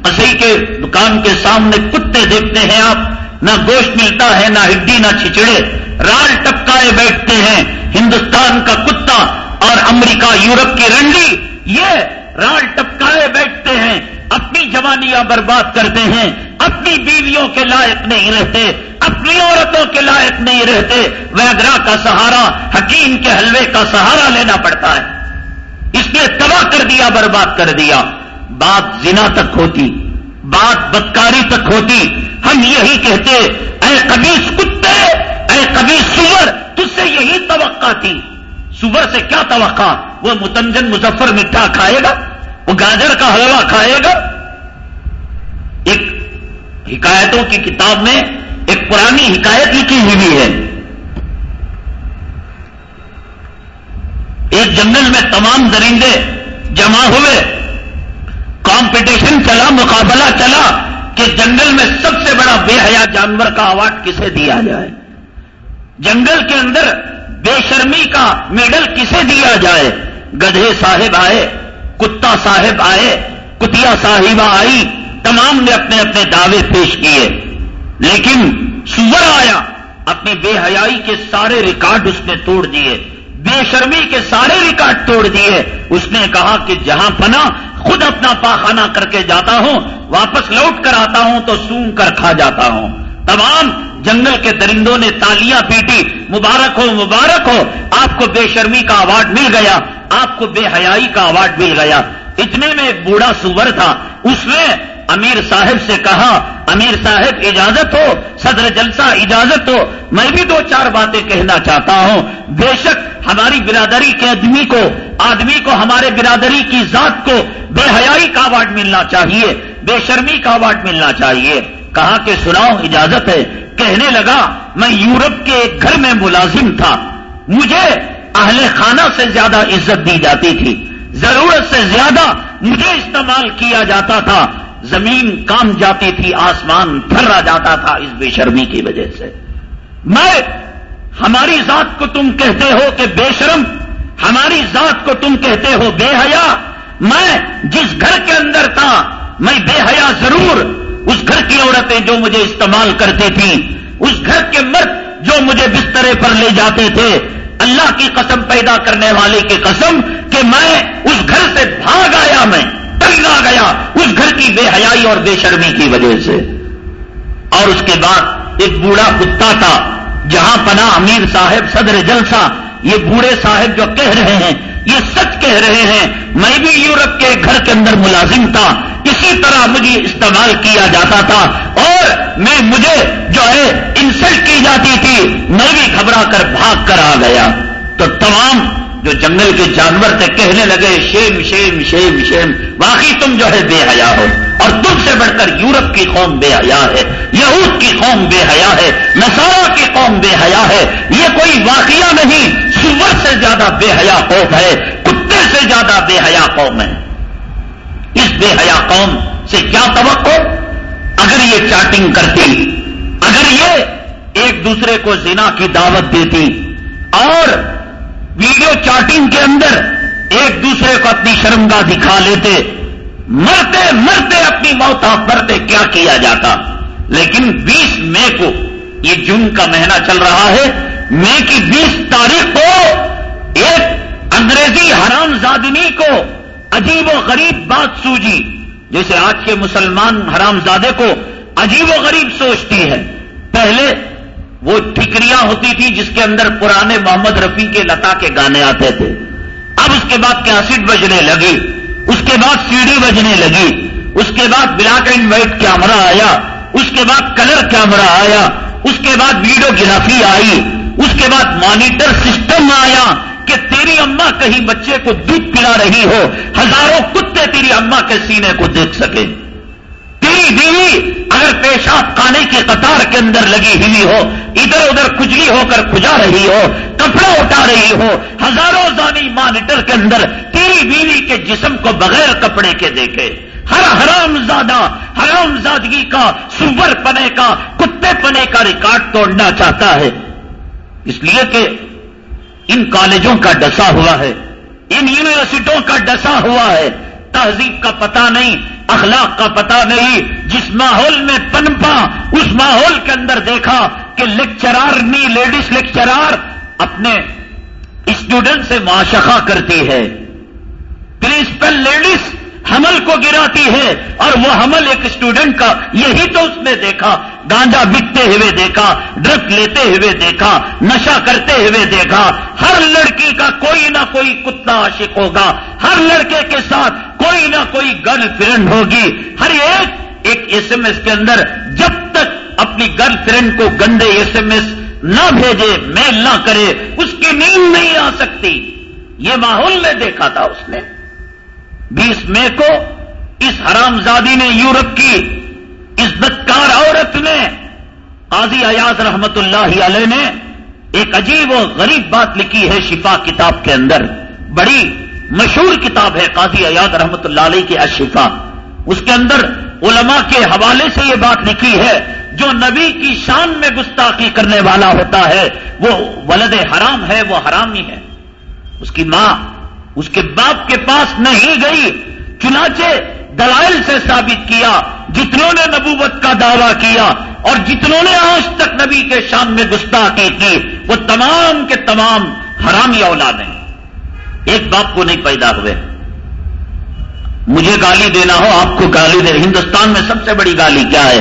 اسی کے دکان کے سامنے کتے دیکھتے ہیں آپ۔ نہ گوشت ملتا ہے، نہ ہڈی، نہ چھچڑے رال ٹپکائے بیٹھتے ہیں۔ ہندوستان کا کتا اور امریکہ، یورپ کی رنڈی، یہ رال ٹپکائے بیٹھتے ہیں۔ اپنی جوانیاں برباد کرتے ہیں۔ اپنی بیویوں کے لائق نہیں رہتے۔ اپنی عورتوں کے لائق نہیں رہتے۔ ویگرا کا سہارا، حکیم کے حلوے کا سہارا لینا پڑتا ہے۔ اس نے تباہ کر دیا، برباد کر دیا۔ بات زنا تک ہوتی۔ بات بدکاری تک ہوتی، ہم یہی کہتے، اے کبھی کتے، اے کبھی سور تج سے یہی توقع تھی۔ سور سے کیا توقع؟ وہ متنجن مظفر میٹھا کھائے گا، وہ گاجر کا حلوہ کھائے گا۔ ایک حکایتوں کی کتاب میں ایک پرانی حکایت لکھی ہوئی ہے۔ ایک جنگل میں تمام درندے جمع ہوئے۔ کمپٹیشن چلا، مقابلہ چلا کہ جنگل میں سب سے بڑا بے حیا جانور کا اوارڈ کسے دیا جائے؟ جنگل کے اندر بے شرمی کا میڈل کسے دیا جائے؟ گدھے صاحب آئے، کتا صاحب آئے، کتیا صاحبہ آئی، تمام نے اپنے اپنے دعوے پیش کیے۔ لیکن سور آیا اپنی بے حیائی کے سارے ریکارڈ اس نے توڑ دیے۔ بے شرمی کے سارے ریکارڈ توڑ دیے۔ اس نے کہا کہ جہاں پنا خود اپنا پاخانہ کر کے جاتا ہوں، واپس لوٹ کر آتا ہوں تو سون کر کھا جاتا ہوں۔ تمام جنگل کے درندوں نے تالیاں پیٹی، مبارک ہو مبارک ہو، آپ کو بے شرمی کا اوارڈ مل گیا، آپ کو بے حیائی کا اوارڈ مل گیا۔ اتنے میں ایک بوڑھا سور تھا، اس نے امیر صاحب سے کہا، امیر صاحب، اجازت ہو، صدر جلسہ اجازت ہو، میں بھی دو چار باتیں کہنا چاہتا ہوں. بے شک ہماری برادری کے آدمی کو آدمی کو ہمارے برادری کی ذات کو بے حیائی کا اوارڈ ملنا چاہیے، بے شرمی کا اوارڈ ملنا چاہیے۔ کہا کہ سناؤ، اجازت ہے۔ کہنے لگا، میں یورپ کے ایک گھر میں ملازم تھا۔ مجھے اہل خانہ سے زیادہ عزت دی جاتی تھی۔ ضرورت سے زیادہ مجھے استعمال کیا جاتا تھا۔ زمین کام جاتی تھی، آسمان پھرا جاتا تھا اس بے شرمی کی وجہ سے۔ میں ہماری ذات کو تم کہتے ہو کہ بے شرم، ہماری ذات کو تم کہتے ہو بے حیا۔ میں جس گھر کے اندر تھا، میں بے حیا ضرور۔ اس گھر کی عورتیں جو مجھے استعمال کرتی تھیں، اس گھر کے مرد جو مجھے بسترے پر لے جاتے تھے۔ اللہ کی قسم پیدا کرنے والے کی قسم کہ میں اس گھر سے بھاگ آیا میں۔ ٹلنا گیا اس گھر کی بے حیائی اور بے شرمی کی وجہ سے۔ اور اس کے بعد ایک بوڑھا کتا تھا، جہاں پنا امیر صاحب صدر جلسہ، یہ بوڑھے صاحب جو کہہ رہے ہیں، یہ سچ کہہ رہے ہیں، میں بھی یورپ کے گھر کے اندر ملازم تھا، اسی طرح مجھے استعمال کیا جاتا تھا۔ اور میں، مجھے جو ہے انسلٹ کی جاتی تھی، میں بھی گھبرا کر بھاگ کر آ گیا۔ تو تمام جو جنگل کے جانور تھے کہنے لگے، شیم شیم شیم شیم باقی تم جو ہے بے حیا ہو اور تم سے بڑھ کر یورپ کی قوم بے حیا ہے، یہود کی قوم بے حیا ہے نسارا کی قوم بے حیا ہے، یہ کوئی واقعہ نہیں، سور سے زیادہ بے حیا قوم ہے، کتے سے زیادہ بے حیا قوم ہے. اس بے حیا قوم سے کیا توقع؟ اگر یہ چاٹنگ کرتی، اگر یہ ایک دوسرے کو زنا کی دعوت دیتی اور ویڈیو چارٹنگ کے اندر ایک دوسرے کو اپنی شرمگاہ دکھا لیتے، مرتے مرتے اپنی موت مرتے کیا کیا جاتا؟ لیکن بیس مئی کو یہ جون کا مہینہ چل رہا ہے، مئی کی بیس تاریخ کو ایک انگریزی حرام زادنی کو عجیب و غریب بات سوجی، جیسے آج کے مسلمان حرام زادے کو عجیب و غریب سوچتی ہے پہلے وہ ٹھکریاں ہوتی تھی جس کے اندر پرانے محمد رفیع کے لتا کے گانے آتے تھے۔ اب اس کے بعد کیسٹ بجنے لگی، اس کے بعد سی ڈی بجنے لگی، اس کے بعد بلیک اینڈ وائٹ کیمرا آیا، اس کے بعد کلر کیمرا آیا، اس کے بعد ویڈیو گرافی آئی، اس کے بعد مانیٹر سسٹم آیا کہ تیری اما کہیں بچے کو دودھ پلا رہی ہو، ہزاروں کتے تیری اما کے سینے کو دیکھ سکے۔ تیری بیوی اگر پیشاب کھانے کی قطار کے اندر لگی ہوئی ہو، ادھر ادھر کھجلی ہو کر کھجا رہی ہو، کپڑا اٹھا رہی ہو، ہزاروں زانی مانیٹر کے اندر تیری بیوی کے جسم کو بغیر کپڑے کے دیکھے۔ ہر حرام زادہ حرام زادگی کا سور پنے کا، کتے پنے کا ریکارڈ توڑنا چاہتا ہے۔ اس لیے کہ ان کالجوں کا ڈسا ہوا ہے، ان یونیورسٹیوں کا ڈسا ہوا ہے۔ تہذیب کا پتہ نہیں اخلاق کا پتہ نہیں، جس ماحول میں پنپا اس ماحول کے اندر دیکھا کہ لیکچرار نی لیڈیز لیکچرار اپنے اسٹوڈنٹ سے معاشقہ کرتی ہے۔ پرنسپل لیڈیز حمل کو گراتی ہے اور وہ حمل ایک اسٹوڈنٹ کا، یہی تو اس نے دیکھا گانجا بکتے ہوئے دیکھا، ڈرگ لیتے ہوئے دیکھا نشا کرتے ہوئے دیکھا۔ ہر لڑکی کا کوئی نہ کوئی کتا عاشق ہوگا۔ ہر لڑکے کے ساتھ کوئی نہ کوئی گرل فرینڈ ہوگی۔ ہر ایک ایک ایس ایم ایس کے اندر جب تک اپنی گرل فرینڈ کو گندے ایس ایم ایس نہ بھیجے، میل نہ کرے، اس کی نیند نہیں آ سکتی۔ یہ ماحول میں دیکھا تھا اس نے۔ بیس مئی کو اس حرام زادی نے یورپ کی عزتکار عورت نے قاضی ایاز رحمت اللہ علیہ نے ایک عجیب و غریب بات لکھی ہے شفا کتاب کے اندر۔ بڑی مشہور کتاب ہے قاضی ایاز رحمت اللہ علیہ کی اشفا اس کے اندر علماء کے حوالے سے یہ بات لکھی ہے، جو نبی کی شان میں گستاخی کرنے والا ہوتا ہے، وہ ولد حرام ہے، وہ حرامی ہے۔ اس کی ماں اس کے باپ کے پاس نہیں گئی، چنانچہ دلائل سے ثابت کیا، جتنوں نے نبوت کا دعویٰ کیا اور جتنوں نے آج تک نبی کے شام میں گستاخی کی، وہ تمام کے تمام حرامی اولاد ہیں۔ ایک باپ کو نہیں پیدا ہوئے۔ مجھے گالی دینا ہو، آپ کو گالی دے، ہندوستان میں سب سے بڑی گالی کیا ہے؟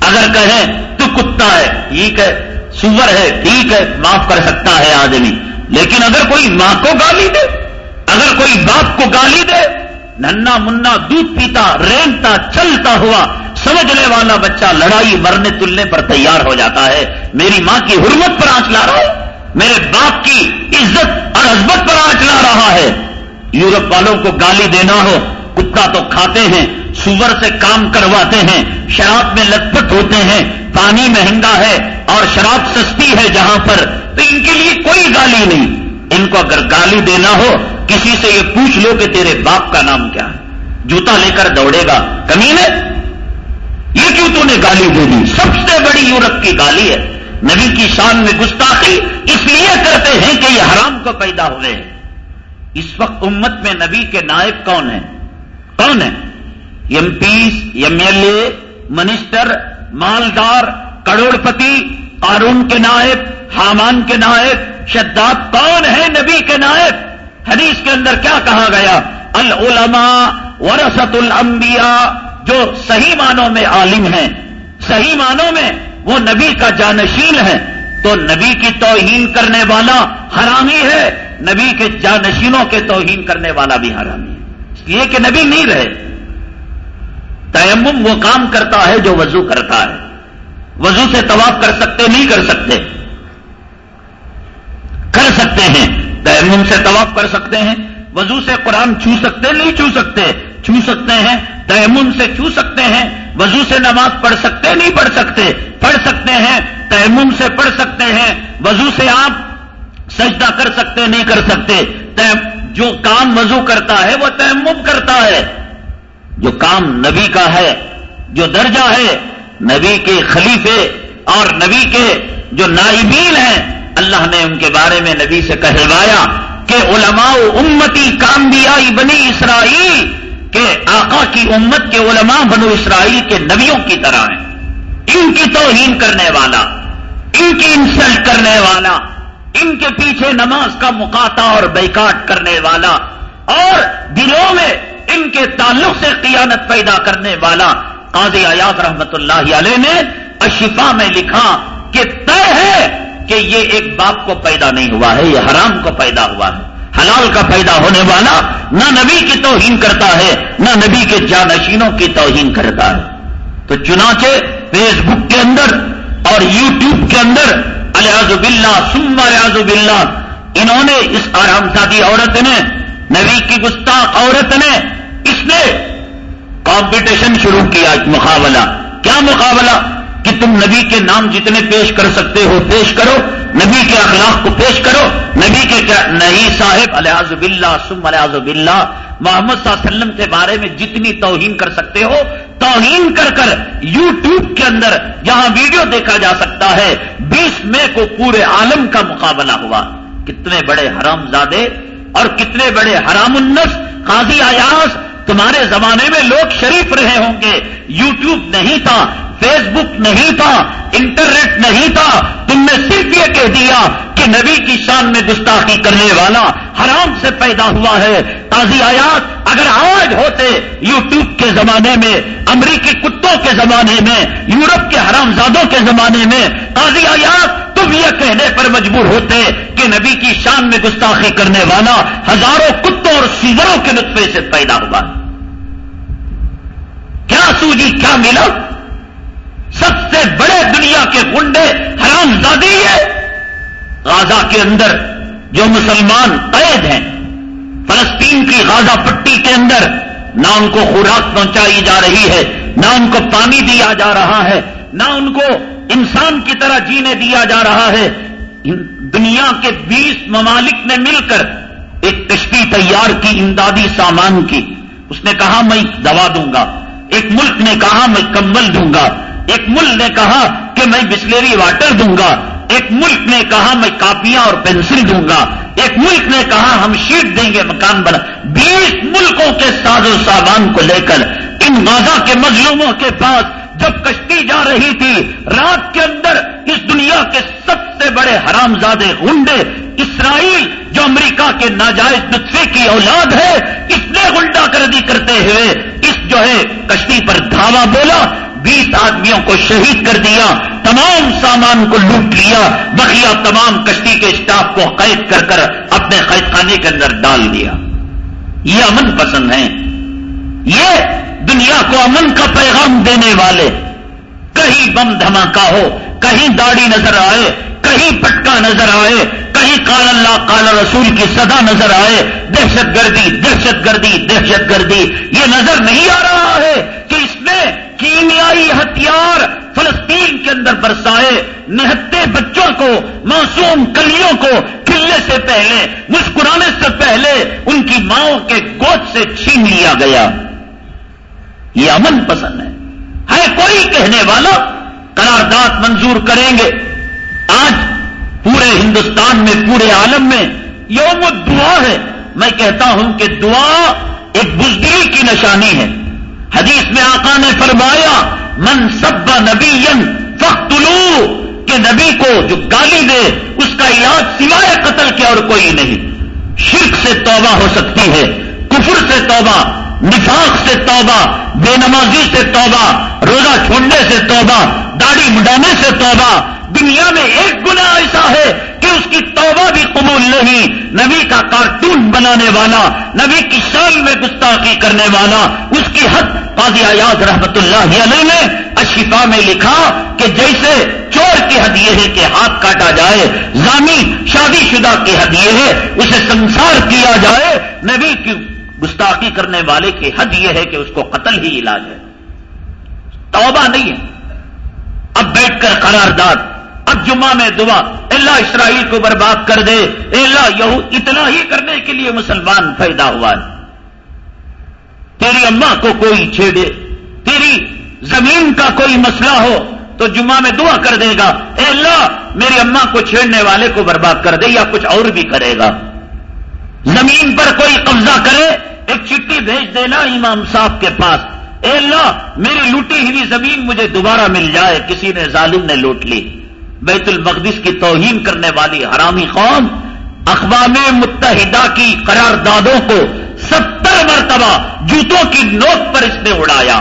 اگر کہیں تو کتا ہے ٹھیک ہے سور ہے، ٹھیک ہے، معاف کر سکتا ہے آدمی۔ لیکن اگر کوئی ماں کو گالی دے اگر کوئی باپ کو گالی دے ننا منا دودھ پیتا، رینتا، چلتا ہوا، سمجھنے والا بچہ لڑائی، مرنے، تلنے پر تیار ہو جاتا ہے۔ میری ماں کی حرمت پر آنچ لا رہا ہے میرے باپ کی عزت اور عزمت پر آنچ لا رہا ہے۔ یورپ والوں کو گالی دینا ہو، کتا تو کھاتے ہیں، سور سے کام کرواتے ہیں، شراب میں لت پت ہوتے ہیں، پانی مہنگا ہے اور شراب سستی ہے جہاں پر، تو ان کے لیے کوئی گالی نہیں۔ ان کو اگر گالی دینا ہو کسی سے یہ پوچھ لو کہ تیرے باپ کا نام کیا ہے؟ جوتا لے کر دوڑے گا کمی نے یہ کیوں تو نے گالی دے دی؟ سب سے بڑی یورپ کی گالی ہے۔ نبی کی شان میں گستاخی اس لیے کرتے ہیں کہ یہ حرام کو پیدا ہوئے ہیں۔ اس وقت امت میں نبی کے نائب کون ہیں؟ کون ہیں؟ M P M L A, minister, مالدار کروڑ پتی قارون کے نائب، حامان کے نائب، شداد کون ہے نبی کے نائب؟ حدیث کے اندر کیا کہا گیا؟ العلماء ورثت الانبیاء، جو صحیح معنوں میں عالم ہیں، صحیح معنوں میں وہ نبی کا جانشین ہے۔ تو نبی کی توہین کرنے والا حرامی ہے، نبی کے جانشینوں کے توہین کرنے والا بھی حرامی ہے۔ اس لیے کہ نبی نہیں رہے۔ تیمم وہ کام کرتا ہے جو وضو کرتا ہے۔ وضو سے طواف کر سکتے، نہیں کر سکتے۔ کر سکتے ہیں۔ تیمم سے طواف کر سکتے ہیں، وضو سے قرآن چھو سکتے، نہیں چھو سکتے چھو سکتے ہیں تیمم سے چھو سکتے ہیں، وضو سے نماز پڑھ سکتے، نہیں پڑھ سکتے پڑھ سکتے ہیں تیمم سے پڑھ سکتے ہیں، وضو سے آپ سجدہ کر سکتے، نہیں کر سکتے جو کام وضو کرتا ہے، وہ تیمم کرتا ہے۔ جو کام نبی کا ہے، جو درجہ ہے، نبی کے خلیفے اور نبی کے جو نائبین ہیں اللہ نے ان کے بارے میں نبی سے کہلوایا کہ علماء امتی کام بنی اسرائیل کہ آقا کی امت کے علماء بنو اسرائیل کے نبیوں کی طرح ہیں۔ ان کی توہین کرنے والا، ان کی انسلٹ کرنے والا، ان کے پیچھے نماز کا مقاطع اور بیکاٹ کرنے والا اور دلوں میں ان کے تعلق سے قیانت پیدا کرنے والا۔ قاضی آیات رحمت اللہ علیہ نے اشفا میں لکھا کہ طے ہے کہ یہ ایک باپ کو پیدا نہیں ہوا ہے، یہ حرام کو پیدا ہوا ہے۔ حلال کا پیدا ہونے والا نہ نبی کی توہین کرتا ہے، نہ نبی کے جانشینوں کی توہین کرتا ہے۔ تو چنانچہ فیس بک کے اندر اور یو ٹیوب کے اندر الیاز بلّہ سما الیاز بلّہ انہوں نے اس آرام سادی عورت نے، نبی کی گستاخ عورت نے، اس نے کمپٹیشن شروع کیا مقابلہ۔ کیا مقابلہ؟ کہ تم نبی کے نام جتنے پیش کر سکتے ہو پیش کرو، نبی کے اخلاق کو پیش کرو، نبی کے کیا، نہیں صاحب الحاظ بلّہ سم الحاظ بلّہ محمد صلی اللہ علیہ وسلم کے بارے میں جتنی توہین کر سکتے ہو، توہین کر کر یو ٹیوب کے اندر جہاں ویڈیو دیکھا جا سکتا ہے، بیس مئی کو پورے عالم کا مقابلہ ہوا۔ کتنے بڑے حرام زادے اور کتنے بڑے حرام النس قاضی آیاس تمہارے زمانے میں لوگ شریف رہے ہوں گے۔ یو ٹیوب نہیں تھا فیس بک نہیں تھا، انٹرنیٹ نہیں تھا، تم نے صرف یہ کہہ دیا کہ نبی کی شان میں گستاخی کرنے والا حرام سے پیدا ہوا ہے۔ تازی آیات اگر آج ہوتے یو ٹیوب کے زمانے میں، امریکی کتوں کے زمانے میں، یورپ کے حرام زادوں کے زمانے میں تازی آیات تم یہ کہنے پر مجبور ہوتے کہ نبی کی شان میں گستاخی کرنے والا ہزاروں کتوں اور سیزروں کے نطفے سے پیدا ہوا۔ کیا سوجی، کیا ملا؟ سب سے بڑے دنیا کے گنڈے حرام زادی ہے غازہ کے اندر جو مسلمان قید ہیں، فلسطین کی غازہ پٹی کے اندر نہ ان کو خوراک پہنچائی جا رہی ہے، نہ ان کو پانی دیا جا رہا ہے، نہ ان کو انسان کی طرح جینے دیا جا رہا ہے۔ دنیا کے بیس ممالک نے مل کر ایک کشتی تیار کی، امدادی سامان کی۔ اس نے کہا، میں دوا دوں گا۔ ایک ملک نے کہا، میں کمبل دوں گا۔ ایک ملک نے کہا کہ میں بسلری واٹر دوں گا، ایک ملک نے کہا میں کاپیاں اور پینسل دوں گا، ایک ملک نے کہا ہم شیٹ دیں گے مکان بنا بیس ملکوں کے ساز و سامان کو لے کر، ان غازہ کے مظلوموں کے پاس جب کشتی جا رہی تھی، رات کے اندر اس دنیا کے سب سے بڑے حرام زادے گنڈے اسرائیل جو امریکہ کے ناجائز نطفے کی اولاد ہے، اس نے گنڈا کردی کرتے ہوئے اس جو ہے کشتی پر دھاوا بولا۔ بیس آدمیوں کو شہید کر دیا، تمام سامان کو لوٹ لیا، بقیہ تمام کشتی کے اسٹاف کو قید کر کر اپنے قید خانے کے اندر ڈال دیا۔ یہ امن پسند ہیں۔ یہ دنیا کو امن کا پیغام دینے والے۔ کہیں بم دھماکہ ہو، کہیں داڑھی نظر آئے، کہیں پٹکا نظر آئے، کہیں کال اللہ کال رسول کی صدا نظر آئے۔ دہشت گردی دہشت گردی دہشت گردی۔ یہ نظر نہیں آ رہا ہے کہ اس نے کیمیائی ہتھیار فلسطین کے اندر برسائے، نہتے بچوں کو، معصوم کلیوں کو کھلنے سے پہلے، مسکرانے سے پہلے ان کی ماؤں کے گود سے چھین لیا گیا۔ یہ امن پسند ہے۔ ہے کوئی کہنے والا؟ قرارداد منظور کریں گے۔ آج پورے ہندوستان میں، پورے عالم میں یوم دعا ہے۔ میں کہتا ہوں کہ دعا ایک بزدلی کی نشانی ہے۔ حدیث میں آقا نے فرمایا، من سب نبی فختلو کہ نبی کو جو گالی دے، اس کا علاج سوائے قتل کے اور کوئی نہیں۔ شرک سے توبہ ہو سکتی ہے، کفر سے توبہ، نفاق سے توبہ، بے نمازی سے توبہ، روزہ چھوڑنے سے توبہ، داڑھی مڈانے سے توبہ دنیا میں ایک گنا ایسا ہے کہ اس کی توبہ بھی قبول نہیں، نبی کا کارٹون بنانے والا، نبی کی شان میں گستاخی کرنے والا، اس کی حد قاضی آیاز رحمت اللہ علیہ نے اشفا میں لکھا کہ جیسے چور کی حد یہ ہے کہ ہاتھ کاٹا جائے، زانی شادی شدہ کی حد یہ ہے اسے سنسار کیا جائے، نبی کی گستاخی کرنے والے کی حد یہ ہے کہ اس کو قتل ہی علاج ہے۔ توبہ نہیں ہے۔ اب بیٹھ کر قرارداد اب جمعہ میں دعا، اللہ اسرائیل کو برباد کر دے، اللہ یہ اتنا ہی کرنے کے لیے مسلمان پیدا ہوا ہے۔ تیری اماں کو کوئی چھیڑے، تیری زمین کا کوئی مسئلہ ہو تو جمعہ میں دعا کر دے گا۔ اے اللہ، میری اماں کو چھیڑنے والے کو برباد کر دے یا کچھ اور بھی کرے گا۔ زمین پر کوئی قبضہ کرے، ایک چٹھی بھیج دینا امام صاحب کے پاس۔ اے اللہ، میری لوٹی ہوئی زمین مجھے دوبارہ مل جائے، کسی نے ظالم نے لوٹ لی۔ بیت المقدس کی توہین کرنے والی حرامی قوم، اقوام متحدہ کی قراردادوں کو ستر مرتبہ جوتوں کی نوک پر اس نے اڑایا۔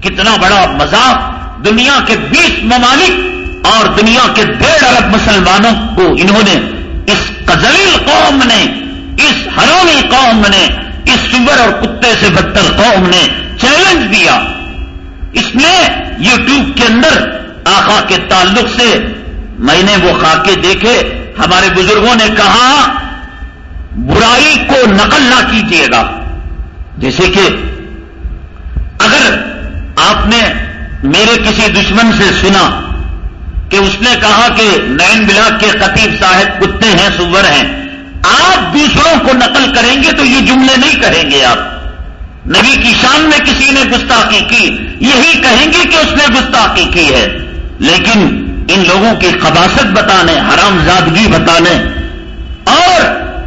کتنا بڑا مذاق دنیا کے بیس ممالک اور دنیا کے ڈیڑھ ارب مسلمانوں کو انہوں نے، اس قزلیل قوم نے، اس حرامی قوم نے، اس سور اور کتے سے بدتر قوم نے چیلنج دیا۔ اس نے یوٹیوب کے اندر آخا کے تعلق سے میں نے وہ خاکے دیکھے، ہمارے بزرگوں نے کہا، برائی کو نقل نہ کیجیے گا۔ جیسے کہ اگر آپ نے میرے کسی دشمن سے سنا کہ اس نے کہا کہ نین بلاک کے خطیب صاحب کتے ہیں، سور ہیں، آپ دوسروں کو نقل کریں گے تو یہ جملے نہیں کہیں گے آپ۔ نبی کی شان میں کسی نے گستاخی کی، یہی کہیں گے کہ اس نے گستاخی کی ہے۔ لیکن ان لوگوں کی خباست بتانے حرام زادگی بتانے اور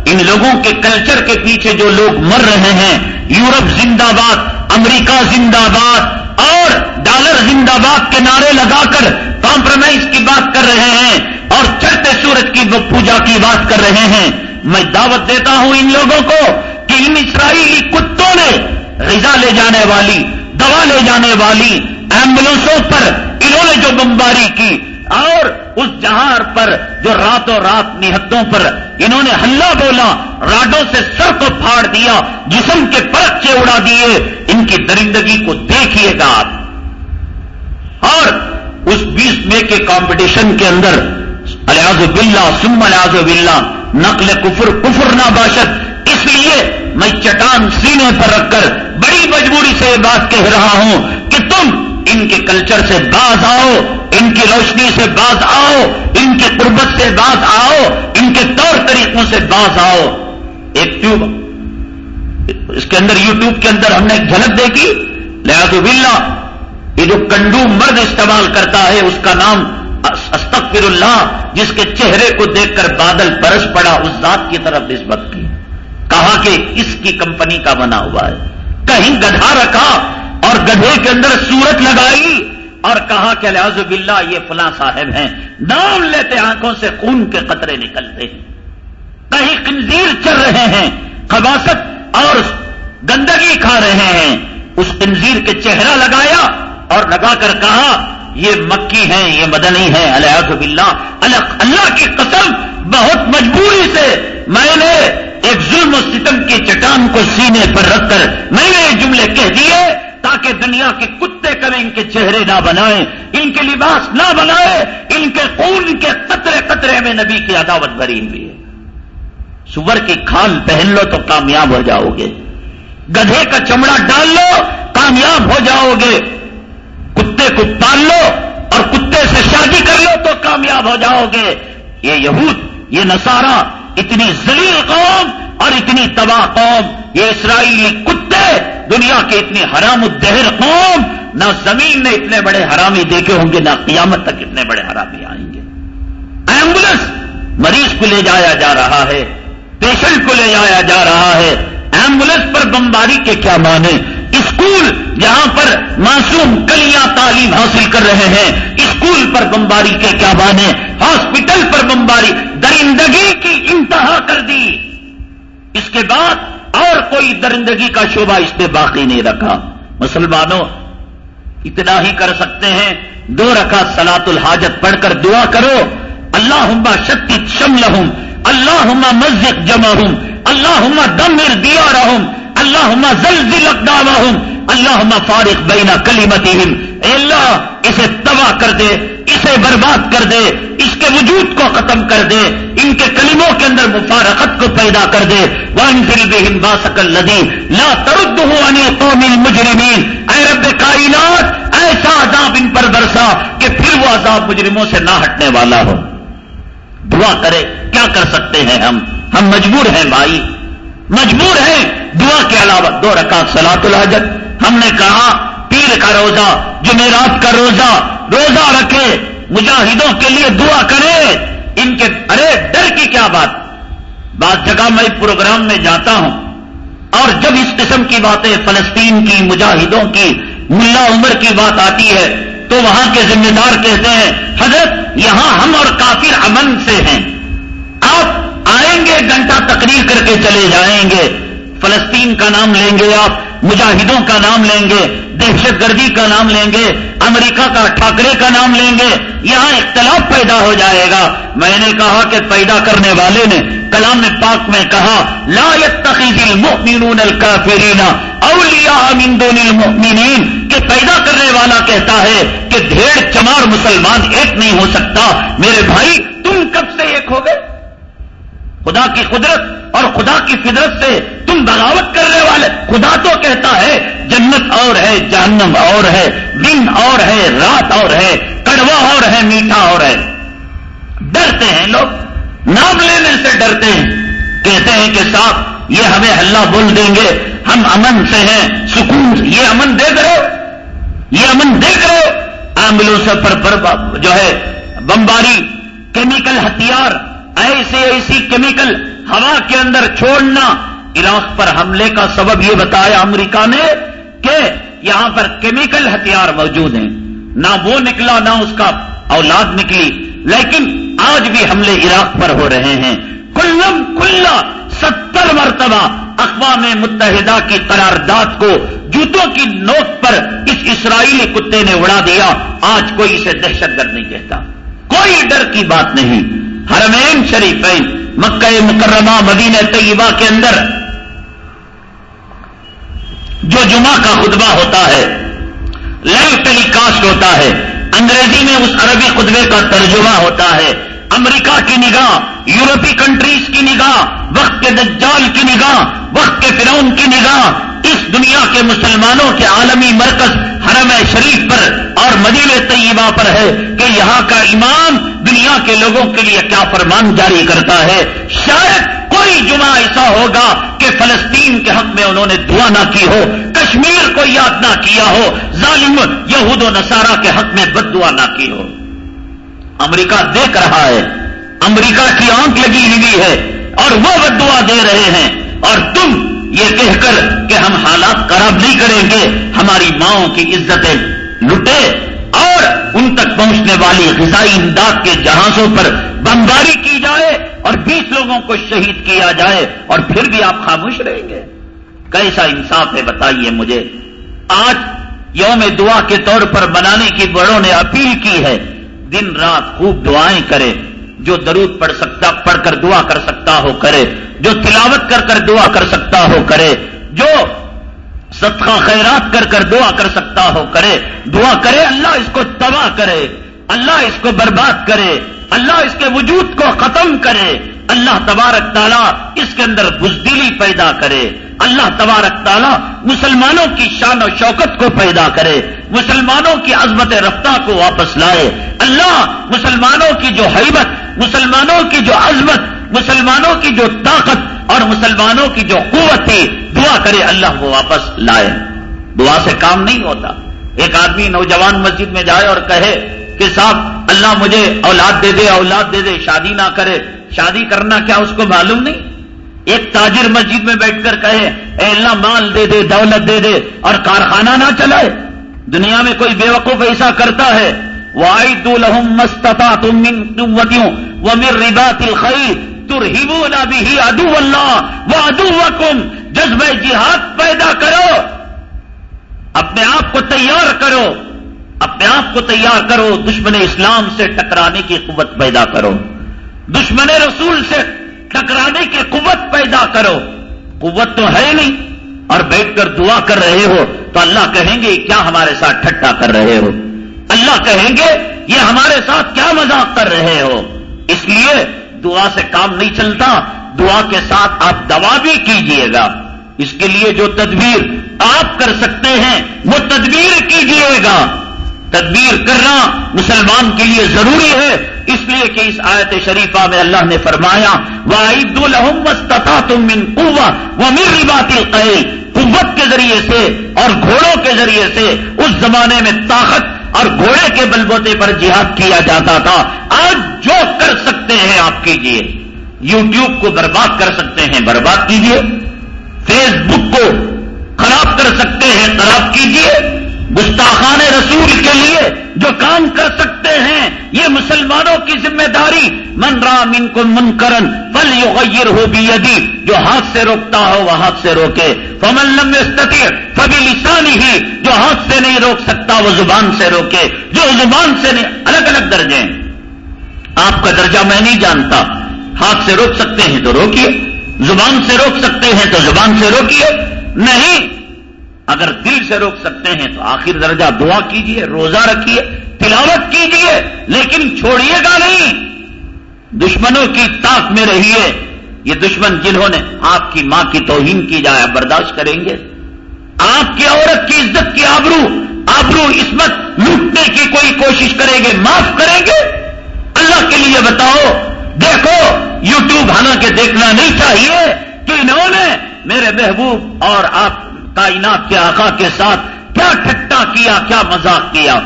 ان لوگوں کے کلچر کے پیچھے جو لوگ مر رہے ہیں، یورپ زندہ باد، امریکہ زندہ باد اور ڈالر زندہ باد کے نعرے لگا کر کمپرومائز کی بات کر رہے ہیں اور چڑھتے سورج کی پوجا کی بات کر رہے ہیں۔ میں دعوت دیتا ہوں ان لوگوں کو کہ ان اسرائیلی کتوں نے غذا لے جانے والی دوا لے جانے والی ایمبولینسوں پر انہوں نے جو بمباری کی اور اس جہار پر جو راتوں رات نہتوں پر انہوں نے ہلہ بولا راڈوں سے سر کو پھاڑ دیا، جسم کے پرچے اڑا دیے، ان کی درندگی کو دیکھیے گا آپ۔ اور اس بیس مے کے کمپٹیشن کے اندر الیاز بلّہ سم الیاز بلّہ نقل کفر کفر نہ باشد لیے میں چٹان سینے پر رکھ کر بڑی مجبوری سے یہ بات کہہ رہا ہوں کہ تم ان کے کلچر سے باز آؤ، ان کی روشنی سے باز آؤ، ان کی قربت سے باز آؤ، ان کے طور طریقوں سے باز آؤ۔ ایک ٹیوب، اس کے اندر یوٹیوب کے اندر ہم نے ایک جھلک دیکھی۔ لہذا بلّہ یہ جو کنڈو مرد استعمال کرتا ہے، اس کا نام استغفر اللہ، جس کے چہرے کو دیکھ کر بادل برس پڑا، اس ذات کی طرف نسبت کی۔ کہا کہ اس کی کمپنی کا بنا ہوا ہے۔ کہیں گدھا رکھا اور گدھے کے اندر سورت لگائی اور کہا کہ لہذ باللہ یہ فلاں صاحب ہیں۔ نام لیتے آنکھوں سے خون کے قطرے نکلتے ہیں۔ کہیں کنزیر چل رہے ہیں، خباست اور گندگی کھا رہے ہیں۔ اس کنزیر کے چہرہ لگایا اور لگا کر کہا یہ مکی ہیں، یہ مدنی ہے الحد باللہ اللہ کی قسم بہت مجبوری سے میں نے ایک ظلم و ستم کی چٹان کو سینے پر رکھ کر میں نے یہ جملے کہہ دیے تاکہ دنیا کے کتے کبھی ان کے چہرے نہ بنائیں، ان کے لباس نہ بنائے ان کے خون کے قطرے قطرے میں نبی کی عداوت بھری بھی ہے۔ سور کی کھال پہن لو تو کامیاب ہو جاؤ گے۔ گدھے کا چمڑا ڈال لو، کامیاب ہو جاؤ گے۔ کتے کو پال لو اور کتے سے شادی کر لو تو کامیاب ہو جاؤ گے۔ یہ یہود، یہ نسارا اتنی زلیل قوم اور اتنی تباہ قوم۔ یہ اسرائیلی کتے، دنیا کے اتنی حرام الدہر قوم۔ نہ زمین میں اتنے بڑے حرامی دیکھے ہوں گے، نہ قیامت تک اتنے بڑے حرامی آئیں گے۔ ایمبولینس مریض کو لے جایا جا رہا ہے، پیشنٹ کو لے جایا جا رہا ہے۔ ایمبولینس پر بمباری کے کیا مانے اسکول جہاں پر معصوم کلیاں تعلیم حاصل کر رہے ہیں، اسکول پر بمباری کے کیا بانے ہاسپٹل پر بمباری، درندگی کی انتہا کر دی۔ اس کے بعد اور کوئی درندگی کا شعبہ اس نے باقی نہیں رکھا۔ مسلمانوں، اتنا ہی کر سکتے ہیں۔ دو رکھا سلاط الحاجت پڑھ کر دعا کرو۔ اللہ شکتی شمل ہوں اللہ مسجد جمع ہوں اللہ دمر دیا رہوں اللہ زلزل اقدامہم اللہ فارق بینا کلیمتی اے اللہ، اسے تباہ کر دے، اسے برباد کر دے، اس کے وجود کو ختم کر دے، ان کے کلموں کے اندر مفارقت کو پیدا کر دے۔ ون فل بہن باسکل لدی لا ترد ہو قوم مجرمین اے رب کائنات، ایسا عذاب ان پر برسا کہ پھر وہ عذاب مجرموں سے نہ ہٹنے والا ہو۔ دعا کرے، کیا کر سکتے ہیں ہم؟ ہم مجبور ہیں بھائی۔ مجبور ہیں۔ دعا کے علاوہ دو رکعت سلاط الحجت ہم نے کہا، پیر کا روزہ، جمعرات کا روزہ روزہ رکھے، مجاہدوں کے لیے دعا کرے۔ ان کے، ارے، ڈر کی کیا بات؟ بعض جگہ میں پروگرام میں جاتا ہوں۔ اور جب اس قسم کی باتیں فلسطین کی، مجاہدوں کی، ملا عمر کی بات آتی ہے، تو وہاں کے ذمہ دار کہتے ہیں، حضرت، یہاں ہم اور کافر امن سے ہیں۔ آپ آئیں گے، گھنٹہ تقریر کر کے چلے جائیں گے۔ فلسطین کا نام لیں گے آپ، مجاہدوں کا نام لیں گے، دہشت گردی کا نام لیں گے، امریکہ کا ٹھاکرے کا نام لیں گے، یہاں اختلاف پیدا ہو جائے گا۔ میں نے کہا کہ پیدا کرنے والے نے کلام پاک میں کہا، لا يتخذ المؤمنون الكافرین اولیاء من دون المؤمنین۔ کہ پیدا کرنے والا کہتا ہے کہ ڈھیر چمار مسلمان ایک نہیں ہو سکتا۔ میرے بھائی، تم کب سے ایک ہو گئے؟ خدا کی قدرت اور خدا کی فدرت سے تم بغاوت کرنے والے۔ خدا تو کہتا ہے، جنت اور ہے، جہنم اور ہے، دن اور ہے، رات اور ہے، کڑوا اور ہے، میٹھا اور ہے۔ ڈرتے ہیں لوگ۔ نام لینے سے ڈرتے ہیں۔ کہتے ہیں کہ صاحب، یہ ہمیں ہلہ بول دیں گے۔ ہم امن سے ہیں۔ سکون، یہ امن دیکھ رہے یہ امن دیکھ رہے ایمبولینس پر جو ہے، بمباری، کیمیکل ہتھیار۔ ایسے ایسی کیمیکل ہوا کے اندر چھوڑنا عراق پر حملے کا سبب یہ بتایا امریکہ نے کہ یہاں پر کیمیکل ہتھیار موجود ہیں۔ نہ وہ نکلا نہ اس کا اولاد نکلی۔ لیکن آج بھی حملے عراق پر ہو رہے ہیں۔ کلم کلا ستر مرتبہ اقوام متحدہ کی قرارداد کو جوتوں کی نوٹ پر اس اسرائیلی کتے نے اڑا دیا۔ آج کوئی اسے دہشت گرد نہیں کہتا۔ کوئی ڈر کی بات نہیں۔ حرمین شریفین، مکہ مکرمہ، مدینہ طیبہ کے اندر جو جمعہ کا خطبہ ہوتا ہے لائیو ٹیلی کاسٹ ہوتا ہے، انگریزی میں اس عربی خطبے کا ترجمہ ہوتا ہے۔ امریکہ کی نگاہ، یورپی کنٹریز کی نگاہ، وقت کے دجال کی نگاہ، وقت کے فرعون کی نگاہ، اس دنیا کے مسلمانوں کے عالمی مرکز حرم شریف پر اور مدیل طیبہ پر ہے کہ یہاں کا امام دنیا کے لوگوں کے لیے کیا فرمان جاری کرتا ہے۔ شاید کوئی جمعہ ایسا ہوگا کہ فلسطین کے حق میں انہوں نے دعا نہ کی ہو، کشمیر کو یاد نہ کیا ہو، ظالم یہود و نصارہ کے حق میں بد دعا نہ کی ہو۔ امریکہ دیکھ رہا ہے۔ امریکہ کی آنکھ لگی ہوئی ہے اور وہ بد دعا دے رہے ہیں۔ اور تم یہ کہہ کر کہ ہم حالات خراب نہیں کریں گے، ہماری ماؤں کی عزتیں لٹے اور ان تک پہنچنے والی غذائی امداد کے جہازوں پر بمباری کی جائے اور بیس لوگوں کو شہید کیا جائے اور پھر بھی آپ خاموش رہیں گے۔ کیسا انصاف ہے بتائیے مجھے۔ آج یوم دعا کے طور پر بنانے کی بڑوں نے اپیل کی ہے۔ دن رات خوب دعائیں کرے، جو درود پڑھ سکتا، پڑھ کر دعا کر سکتا ہو کرے، جو تلاوت کر کر دعا کر سکتا ہو کرے، جو صدقہ خیرات کر کر دعا کر سکتا ہو کرے، دعا کرے، اللہ اس کو تباہ کرے، اللہ اس کو برباد کرے، اللہ اس کے وجود کو ختم کرے۔ اللہ تبارک تعالیٰ اس کے اندر بزدلی پیدا کرے اللہ تبارک تعالیٰ مسلمانوں کی شان و شوکت کو پیدا کرے مسلمانوں کی عظمت رفتہ کو واپس لائے اللہ مسلمانوں کی جو حیبت مسلمانوں کی جو عظمت مسلمانوں کی جو طاقت اور مسلمانوں کی جو قوت تھی، دعا کرے اللہ وہ واپس لائے۔ دعا سے کام نہیں ہوتا۔ ایک آدمی نوجوان مسجد میں جائے اور کہے کہ صاحب اللہ مجھے اولاد دے دے، اولاد دے دے، شادی نہ کرے۔ شادی کرنا کیا اس کو معلوم نہیں؟ ایک تاجر مسجد میں بیٹھ کر کہے، اے اللہ مال دے دے، دولت دے دے، اور کارخانہ نہ چلائے۔ دنیا میں کوئی بے وقوف ایسا کرتا ہے واحد الحم مستتا تم قوتوں وہ مر ربا تلخی ترہیبو بھی ادو اللہ وہ ادو وکم جذبہ جہاد پیدا کرو۔ اپنے آپ کو تیار کرو۔ اپنے آپ کو تیار کرو، دشمن اسلام سے ٹکرانے کی قوت پیدا کرو۔ دشمن رسول سے ٹکرانے کی قوت پیدا کرو۔ قوت تو ہے نہیں۔ اور بیٹھ کر دعا کر رہے ہو تو اللہ کہیں گے، کیا ہمارے ساتھ ٹھٹا کر رہے ہو؟ اللہ کہیں گے، یہ ہمارے ساتھ کیا مذاق کر رہے ہو؟ اس لیے دعا سے کام نہیں چلتا۔ دعا کے ساتھ آپ دوا بھی کیجیے گا۔ اس کے لیے جو تدبیر آپ کر سکتے ہیں، وہ تدبیر کیجیے گا۔ تدبیر کرنا مسلمان کے لیے ضروری ہے۔ اس لیے کہ اس آیت شریفہ میں اللہ نے فرمایا وہ عید الحمد تم من قوا وہ میر رباتی قوت کے ذریعے سے اور گھوڑوں کے ذریعے سے اس زمانے میں طاقت اور گھوڑے کے بلبوتے پر جہاد کیا جاتا تھا۔ آج جو کر سکتے ہیں آپ کیجیے۔ یوٹیوب کو برباد کر سکتے ہیں، برباد کیجیے۔ فیس بک کو خراب کر سکتے ہیں، خراب کیجیے۔ گستاخان رسول کے لیے جو کام کر سکتے ہیں، یہ مسلمانوں کی ذمہ داری۔ من رام ان کو من کرن پل یو ہو بھی یدی جو ہاتھ سے روکتا ہو، وہ ہاتھ سے روکے۔ فمن لمبے استطیع فبی لسانی ہی جو ہاتھ سے نہیں روک سکتا، وہ زبان سے روکے۔ جو زبان سے نہیں، الگ الگ درجے۔ ہیں آپ کا درجہ میں نہیں جانتا۔ ہاتھ سے روک سکتے ہیں تو روکیے۔ زبان سے روک سکتے ہیں تو زبان سے روکیے۔ نہیں اگر دل سے روک سکتے ہیں تو آخر درجہ دعا کیجیے، روزہ رکھیے، تلاوت کیجیے، لیکن چھوڑیے گا نہیں۔ دشمنوں کی طاق میں رہیے۔ یہ دشمن جنہوں نے آپ کی ماں کی توہین کی جائے برداشت کریں گے۔ آپ کی عورت کی عزت کی آبرو آبرو عصمت لوٹنے کی کوئی کوشش کریں گے، معاف کریں گے۔ اللہ کے لیے بتاؤ، دیکھو، یوٹیوب حالانکہ دیکھنا نہیں چاہیے۔ کہ انہوں نے میرے محبوب اور آپ کائنات کے آقا کے ساتھ کیا ٹھٹا کیا کیا مذاق کیا؟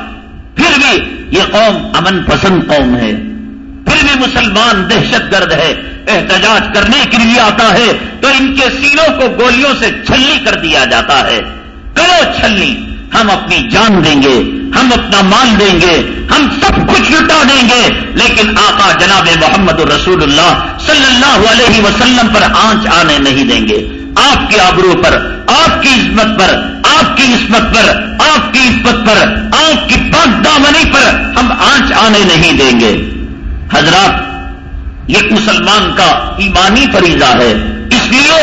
پھر بھی یہ قوم امن پسند قوم ہے۔ پھر بھی مسلمان دہشت گرد ہے، احتجاج کرنے کے لیے آتا ہے۔ تو ان کے سینوں کو گولیوں سے چھلنی کر دیا جاتا ہے۔ کرو چھلنی، ہم اپنی جان دیں گے، ہم اپنا مان دیں گے، ہم سب کچھ لٹا دیں گے۔ لیکن آقا جناب محمد الرسول اللہ صلی اللہ علیہ وسلم پر آنچ آنے نہیں دیں گے۔ آپ کی آبرو پر، آپ کی عزمت پر، آپ کی عصمت پر، آپ کی عزمت پر، آپ کی پاک دامنی پر ہم آنچ آنے نہیں دیں گے۔ حضرات، یہ مسلمان کا ایمانی فریضہ ہے۔ اس لیے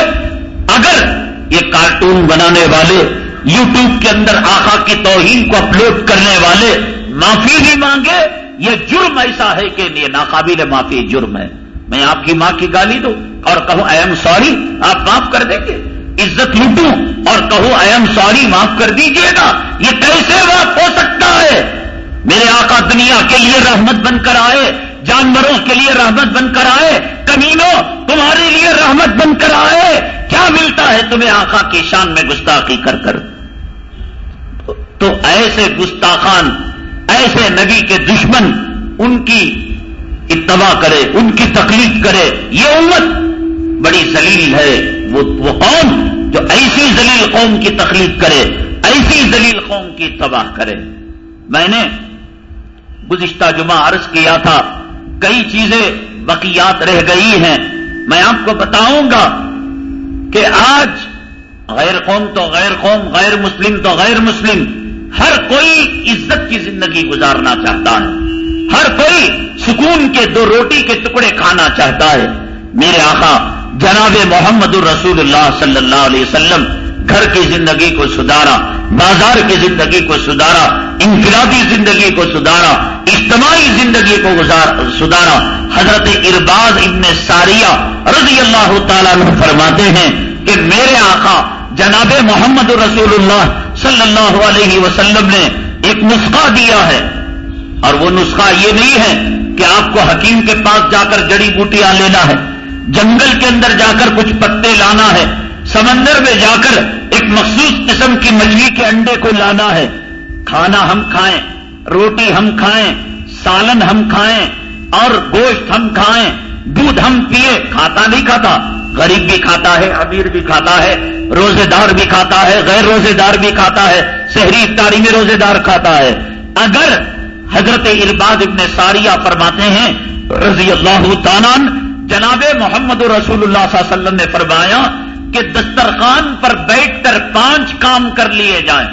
اگر یہ کارٹون بنانے والے، یوٹیوب کے اندر آخا کی توہین کو اپلوڈ کرنے والے معافی بھی مانگے، یہ جرم ایسا ہے کہ یہ ناقابل معافی جرم ہے۔ میں آپ کی ماں کی گالی دوں۔ اور کہوں آئی ایم سوری آپ معاف کر دیں گے. عزت لوٹوں اور کہوں آئی ایم سوری معاف کر دیجیے گا. یہ کیسے بات ہو سکتا ہے؟ میرے آقا دنیا کے لیے رحمت بن کر آئے، جانوروں کے لیے رحمت بن کر آئے، کمینوں تمہارے لیے رحمت بن کر آئے۔ کیا ملتا ہے تمہیں آقا کی شان میں گستاخی کر کر؟ تو ایسے گستاخان، ایسے نبی کے دشمن، ان کی اتباع کرے، ان کی تکلیف کرے، یہ امت بڑی زلیل ہے وہ وہ قوم جو ایسی زلیل قوم کی تکلیف کرے، ایسی زلیل قوم کی تباہ کرے۔ میں نے گزشتہ جمعہ عرض کیا تھا، کئی چیزیں بقیات رہ گئی ہیں۔ میں آپ کو بتاؤں گا کہ آج غیر قوم تو غیر قوم، غیر مسلم تو غیر مسلم، ہر کوئی عزت کی زندگی گزارنا چاہتا ہے۔ ہر کوئی سکون کے دو روٹی کے ٹکڑے کھانا چاہتا ہے۔ میرے آقا جناب محمد الرسول اللہ صلی اللہ علیہ وسلم، گھر کی زندگی کو سدھارا، بازار کی زندگی کو سدھارا انفرادی زندگی کو سدھارا، اجتماعی زندگی کو سدھارا۔ حضرت ارباز ابن ساریہ رضی اللہ تعالیٰ فرماتے ہیں کہ میرے آقا جناب محمد الرسول اللہ صلی اللہ علیہ وسلم نے ایک نسخہ دیا ہے۔ اور وہ نسخہ یہ نہیں ہے کہ آپ کو حکیم کے پاس جا کر جڑی بوٹیاں لینا ہے۔ جنگل کے اندر جا کر کچھ پتے لانا ہے۔ سمندر میں جا کر ایک مخصوص قسم کی مچھلی کے انڈے کو لانا ہے۔ کھانا ہم کھائیں، روٹی ہم کھائیں، سالن ہم کھائیں اور گوشت ہم کھائیں۔ دودھ ہم پیے کھاتا نہیں کھاتا، غریب بھی کھاتا ہے، امیر بھی کھاتا ہے روزے دار بھی کھاتا ہے، غیر روزے دار بھی کھاتا ہے، شہری افطاری میں روزے دار کھاتا ہے۔ اگر حضرت ارباد ابن ساریہ فرماتے ہیں، رضی اللہ تعالیٰ جناب محمد رسول اللہ صلی اللہ علیہ وسلم نے فرمایا کہ دسترخوان پر بیٹھ کر پانچ کام کر لیے جائیں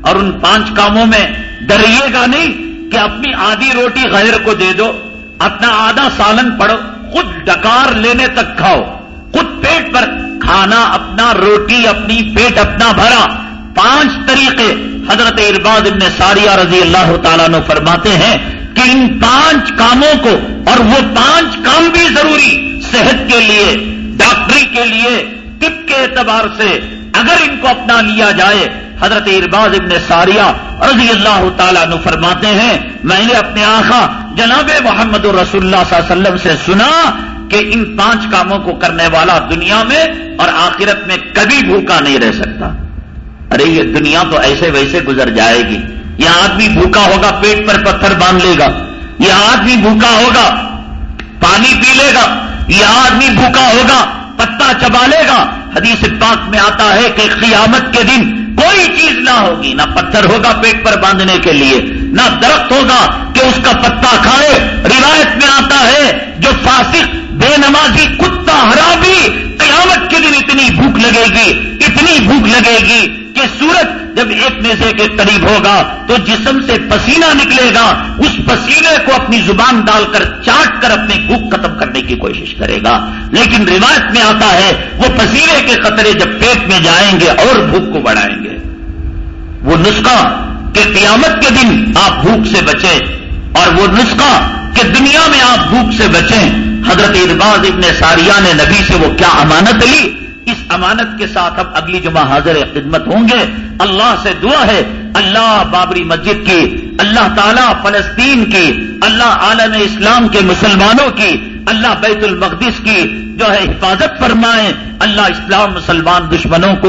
اور ان پانچ کاموں میں ڈریے گا نہیں کہ اپنی آدھی روٹی غیر کو دے دو، اپنا آدھا سالن پڑھو، خود ڈکار لینے تک کھاؤ، خود پیٹ پر کھانا اپنا، روٹی اپنی، پیٹ اپنا بھرا۔ پانچ طریقے حضرت ارباد ابن ساریہ رضی اللہ تعالیٰ نے فرماتے ہیں۔ کہ ان پانچ کاموں کو، اور وہ پانچ کام بھی ضروری صحت کے لیے، ڈاکٹری کے لیے، طب کے اعتبار سے، اگر ان کو اپنا لیا جائے، حضرت ارباز ابن ساریہ رضی اللہ تعالیٰ نے فرماتے ہیں، میں نے اپنے آخا جناب محمد رسول اللہ صلی اللہ علیہ وسلم سے سنا کہ ان پانچ کاموں کو کرنے والا دنیا میں اور آخرت میں کبھی بھوکا نہیں رہ سکتا۔ ارے، یہ دنیا تو ایسے ویسے گزر جائے گی۔ یہ آدمی بھوکا ہوگا، پیٹ پر پتھر باندھ لے گا۔ یہ آدمی بھوکا ہوگا، پانی پی لے گا۔ یہ آدمی بھوکا ہوگا، پتا چبا لے گا۔ حدیث پاک میں آتا ہے کہ قیامت کے دن کوئی چیز نہ ہوگی، نہ پتھر ہوگا پیٹ پر باندھنے کے لیے، نہ درخت ہوگا کہ اس کا پتا کھائے۔ روایت میں آتا ہے جو فاسق، بے نمازی، کتا ہرا بھی قیامت کے دن اتنی بھوک لگے گی، اتنی بھوک لگے گی کہ سورج جب ایک میزے کے قریب ہوگا تو جسم سے پسینہ نکلے گا۔ اس پسینے کو اپنی زبان ڈال کر چاٹ کر اپنی بھوک ختم کرنے کی کوشش کرے گا۔ لیکن روایت میں آتا ہے، وہ پسینے کے قطرے جب پیٹ میں جائیں گے، اور بھوک کو بڑھائیں گے۔ وہ نسخہ کہ قیامت کے دن آپ بھوک سے بچیں اور وہ نسخہ کہ دنیا میں آپ بھوک سے بچیں۔ حضرت ارباز ابن ساریہ نے نبی سے وہ کیا امانت لی؟ اس امانت کے ساتھ اب اگلی جمعہ حاضر خدمت ہوں گے۔ اللہ سے دعا ہے، اللہ بابری مسجد کی، اللہ تعالیٰ فلسطین کی، اللہ عالم اسلام کے مسلمانوں کی، اللہ بیت المقدس کی جو ہے حفاظت فرمائے اللہ اسلام مسلمان دشمنوں کو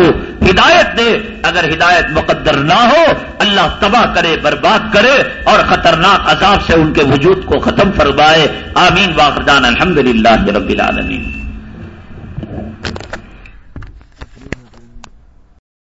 ہدایت دے۔ اگر ہدایت مقدر نہ ہو، اللہ تباہ کرے، برباد کرے اور خطرناک عذاب سے ان کے وجود کو ختم فرمائے۔ آمین۔ واقدان الحمد للہ رب العالمین۔